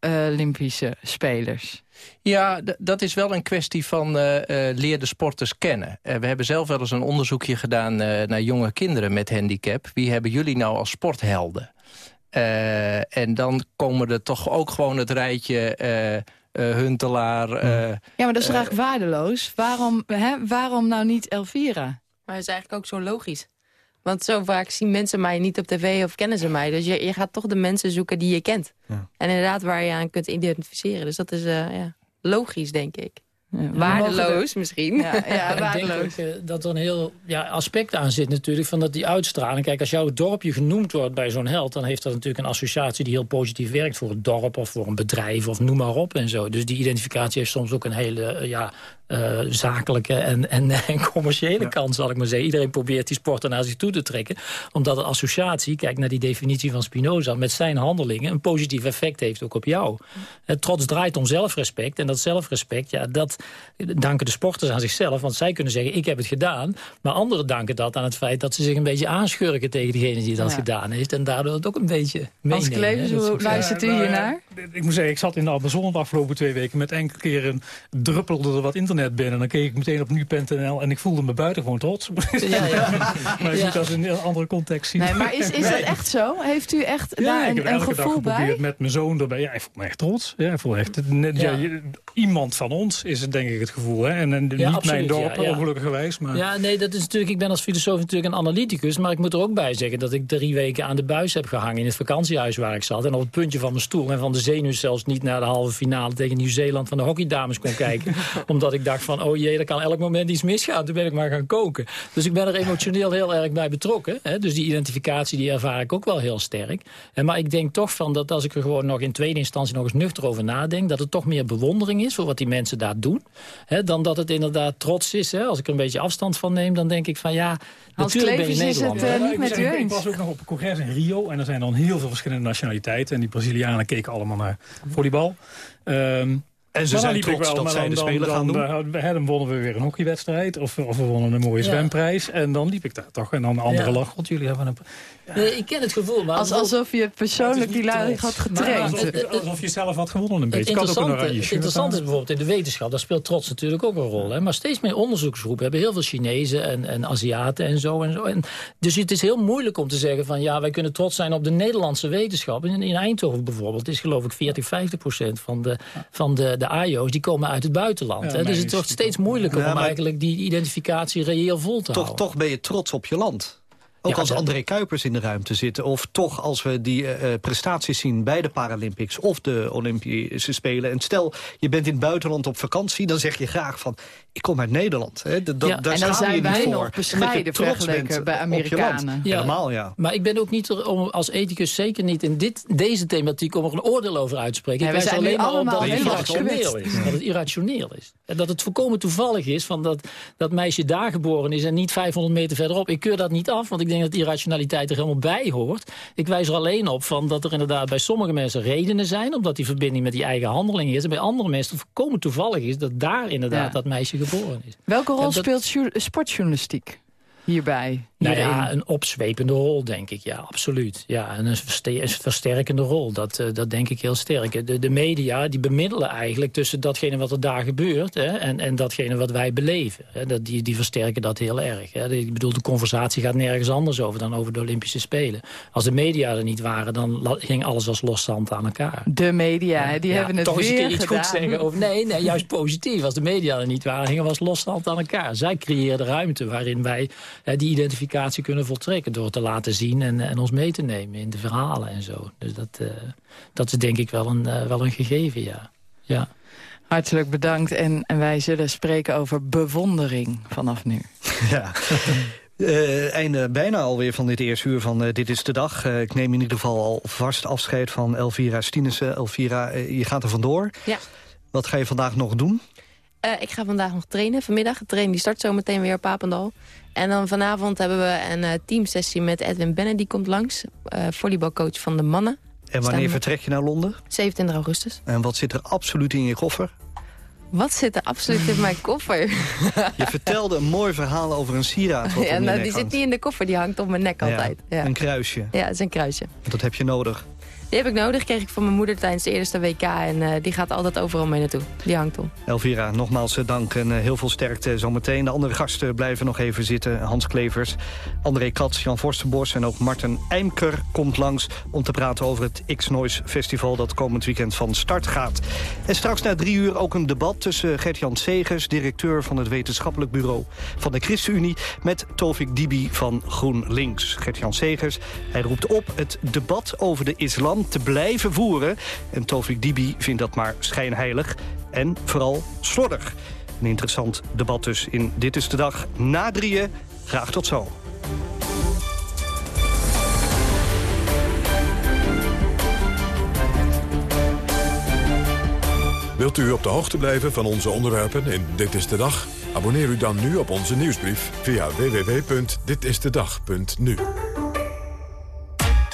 Paralympische spelers. Ja, dat is wel een kwestie van eh, eh, leer de sporters kennen. Eh, we hebben zelf wel eens een onderzoekje gedaan eh, naar jonge kinderen met handicap. Wie hebben jullie nou als sporthelden? Eh, en dan komen er toch ook gewoon het rijtje eh, eh, Huntelaar... eh, Ja, maar dat is eh, eigenlijk waardeloos? Waarom, hè, waarom nou niet Elvira? Maar het is eigenlijk ook zo logisch. Want zo vaak zien mensen mij niet op tv of kennen ze mij. Dus je, je gaat toch de mensen zoeken die je kent. En inderdaad waar je aan kunt identificeren. Dus dat is eh, ja, logisch, denk ik. Waardeloos misschien. Ja, ja, ik denk waardeloos. ook, eh, dat er een heel ja, aspect aan zit natuurlijk van dat die uitstraling. Kijk, als jouw dorpje genoemd wordt bij zo'n held... dan heeft dat natuurlijk een associatie die heel positief werkt... voor het dorp of voor een bedrijf of noem maar op en zo. Dus die identificatie heeft soms ook een hele eh, ja, eh, zakelijke en, en, en commerciële kant, zal ik maar zeggen. Iedereen probeert die sporter naar zich toe te trekken. Omdat de associatie, kijk naar die definitie van Spinoza... met zijn handelingen een positief effect heeft ook op jou. Het trots draait om zelfrespect. En dat zelfrespect, ja, dat danken de sporters aan zichzelf. Want zij kunnen zeggen, ik heb het gedaan. Maar anderen danken dat aan het feit dat ze zich een beetje aanschurken... tegen degene die dat Ja. gedaan heeft. En daardoor het ook een beetje meenemen, dat hoe luistert u hiernaar? Ik moet zeggen, ik zat in de Amazon de afgelopen twee weken... met enkele keren druppelde er wat internet binnen. Dan keek ik meteen op nu.nl en ik voelde me buitengewoon trots. Ja, ja. maar je Ja. moet dat in een andere context zien. Nee, maar is, is dat echt zo? Heeft u echt Ja, daar ik heb een, een elke dag gevoel geprobeerd bij? met mijn zoon erbij. Ja, ik voel me echt trots. Ja, ik voel echt, net, ja. Ja. je- iemand van ons is het denk ik het gevoel. Hè? En, en niet mijn dorp, ja, ongelukkigerwijs. Maar... Ja, nee, dat is natuurlijk, ik ben als filosoof natuurlijk een analyticus... maar ik moet er ook bij zeggen dat ik drie weken aan de buis heb gehangen... in het vakantiehuis waar ik zat. En op het puntje van mijn stoel en van de zenuw zelfs niet... naar de halve finale tegen Nieuw-Zeeland van de hockeydames kon kijken. omdat ik dacht van, oh jee, er kan elk moment iets misgaan. Toen ben ik maar gaan koken. Dus ik ben er emotioneel heel erg bij betrokken. Hè? Dus die identificatie die ervaar ik ook wel heel sterk. En, maar ik denk toch van dat als ik er gewoon nog in tweede instantie... nog eens nuchter over nadenk... dat het toch meer bewondering is voor wat die mensen daar doen... Hè, dan dat het inderdaad trots is. Hè. Als ik er een beetje afstand van neem, dan denk ik van ja... Hans natuurlijk ben je Nederlander. Is het, uh, niet met u eens. Ik was ook nog op een congres in Rio en er zijn dan heel veel verschillende nationaliteiten. En die Brazilianen keken allemaal naar volleybal. Um, en ze zijn trots dat zij de Spelen gaan doen. Dan, dan wonnen we weer een hockeywedstrijd. Of, of we wonnen een mooie zwemprijs. En dan liep ik daar toch. En dan andere ja. lach. Want jullie hebben een... Nee, ik ken het gevoel. Maar Als, alsof je persoonlijk die lui had getraind. alsof, je zelf had gewonnen een beetje. Het interessante, het interessante is bijvoorbeeld in de wetenschap. Daar speelt trots natuurlijk ook een rol. Hè? Maar steeds meer onderzoeksgroepen hebben heel veel Chinezen en, en Aziaten en zo. En zo. En, dus het is heel moeilijk om te zeggen van... ja, wij kunnen trots zijn op de Nederlandse wetenschap. In, in Eindhoven bijvoorbeeld is geloof ik 40, 50 procent van de, van de, de AIO's... die komen uit het buitenland. hè? Dus het wordt steeds moeilijker om eigenlijk die identificatie reëel vol te toch, houden. Toch ben je trots op je land. Ook als André Kuipers in de ruimte zitten. Of toch als we die uh, prestaties zien bij de Paralympics of de Olympische Spelen. En stel, je bent in het buitenland op vakantie. Dan zeg je graag van, ik kom uit Nederland. Hè. ja, daar en dan zijn wij voor. nog bescheiden vergeleken bij Amerikanen. Ja. Helemaal, ja. Maar ik ben ook niet er, om, als ethicus zeker niet in dit, deze thematiek om er een oordeel over uit te spreken. ik wijs alleen maar op dat het irrationeel is. Dat het irrationeel is. En dat het voorkomen toevallig is van dat, dat meisje daar geboren is en niet 500 meter verderop. Ik keur dat niet af, want ik denk denk dat irrationaliteit er helemaal bij hoort. Ik wijs er alleen op van dat er inderdaad bij sommige mensen redenen zijn... omdat die verbinding met die eigen handeling is. En bij andere mensen voorkomen toevallig is dat daar inderdaad dat meisje geboren is. Welke rol speelt sportjournalistiek hierbij? Nou ja, een opzwepende rol, denk ik. Ja, absoluut. Ja, en een versterkende rol. Dat, uh, dat denk ik heel sterk. De, de media die bemiddelen eigenlijk tussen datgene wat er daar gebeurt... Hè, en, en datgene wat wij beleven. Hè. Dat, die, die versterken dat heel erg. Hè. Ik bedoel, de conversatie gaat nergens anders over... dan over de Olympische Spelen. Als de media er niet waren, dan ging alles als loszand aan elkaar. De media, die hebben het toch weer eens iets goed zeggen over... Nee, nee, juist positief. Als de media er niet waren, gingen we als loszand aan elkaar. Zij creëerden ruimte waarin wij hè, die identificatie kunnen voltrekken... door te laten zien en, en ons mee te nemen in de verhalen en zo. Dus dat, uh, dat is denk ik wel een, uh, wel een gegeven, ja. ja. Hartelijk bedankt en, en wij zullen spreken over bewondering vanaf nu. Ja. Uh, einde bijna alweer van dit eerste uur van uh, Dit is de Dag. Uh, ik neem in ieder geval al vast afscheid van Elvira Stienissen. Elvira, je gaat er vandoor. Ja. Wat ga je vandaag nog doen? Ik ga vandaag nog trainen, vanmiddag. De training die start zo meteen weer op Papendal. En dan vanavond hebben we een uh, teamsessie met Edwin Bennett. Die komt langs, uh, volleybalcoach van de mannen. En wanneer vertrek je naar Londen? 27 augustus. En wat zit er absoluut in je koffer? Wat zit er absoluut in mijn koffer? Je vertelde een mooi verhaal over een sieraad. Wat ja, nou, die zit niet in de koffer, die hangt op mijn nek altijd. Ja, Een kruisje. Ja, het is een kruisje. Dat heb je nodig. Die heb ik nodig, kreeg ik van mijn moeder tijdens de eerste WK. En uh, die gaat altijd overal mee naartoe. Die hangt om. Elvira, nogmaals eh, dank en uh, heel veel sterkte zometeen. De andere gasten blijven nog even zitten. Hans Klevers, André Katz, Jan Forstenbos en ook Martin Eimker komt langs... om te praten over het X-Noise Festival dat komend weekend van start gaat. En straks na drie uur ook een debat tussen Gert-Jan Segers... directeur van het wetenschappelijk bureau van de ChristenUnie... met Tovik Dibi van GroenLinks. Gert-Jan Segers, hij roept op het debat over de islam te blijven voeren. En Tovik Dibi vindt dat maar schijnheilig en vooral slordig. Een interessant debat dus in Dit is de Dag na drieën. Graag tot zo. Wilt u op de hoogte blijven van onze onderwerpen in Dit is de Dag? Abonneer u dan nu op onze nieuwsbrief via www.ditistedag.nu.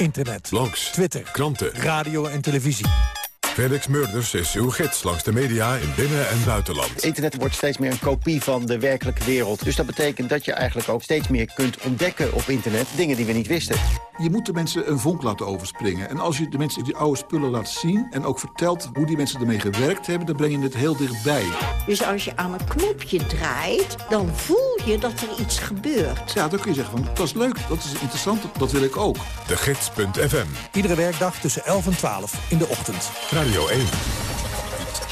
Internet, blogs, Twitter, kranten, radio en televisie. Felix Murders is uw gids langs de media in binnen- en buitenland. Internet wordt steeds meer een kopie van de werkelijke wereld. Dus dat betekent dat je eigenlijk ook steeds meer kunt ontdekken op internet... dingen die we niet wisten. Je moet de mensen een vonk laten overspringen. En als je de mensen die oude spullen laat zien... en ook vertelt hoe die mensen ermee gewerkt hebben... dan breng je het heel dichtbij. Dus als je aan een knopje draait, dan voel je dat er iets gebeurt. Ja, dan kun je zeggen van, dat is leuk, dat is interessant, dat wil ik ook. De Gids.fm. Iedere werkdag tussen 11 en 12 in de ochtend. Radio 1.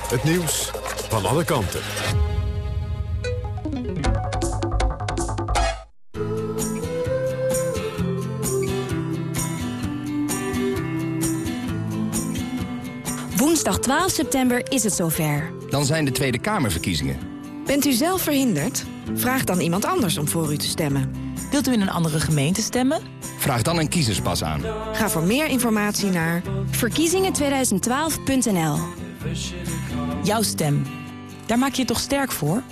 Het nieuws van alle kanten. Woensdag 12 september is het zover. Dan zijn de Tweede Kamerverkiezingen. Bent u zelf verhinderd? Vraag dan iemand anders om voor u te stemmen. Wilt u in een andere gemeente stemmen? Vraag dan een kiezerspas aan. Ga voor meer informatie naar verkiezingen2012.nl. Jouw stem. Daar maak je je toch sterk voor?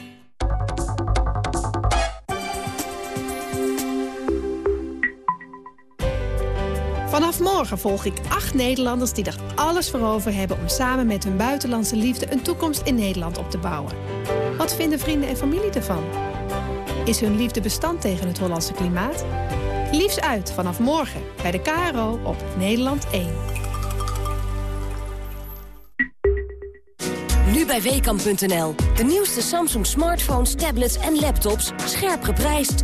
Vanaf morgen volg ik acht Nederlanders die er alles voor over hebben... om samen met hun buitenlandse liefde een toekomst in Nederland op te bouwen. Wat vinden vrienden en familie ervan? Is hun liefde bestand tegen het Hollandse klimaat? Liefs uit vanaf morgen bij de KRO op Nederland 1. Nu bij Weekamp.nl. De nieuwste Samsung smartphones, tablets en laptops scherp geprijsd.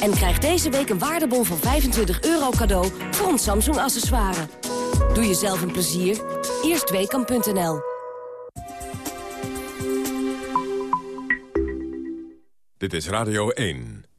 En krijg deze week een waardebon van 25 euro cadeau voor ons Samsung accessoire. Doe jezelf een plezier. Eerst Weekamp.nl. Dit is Radio 1.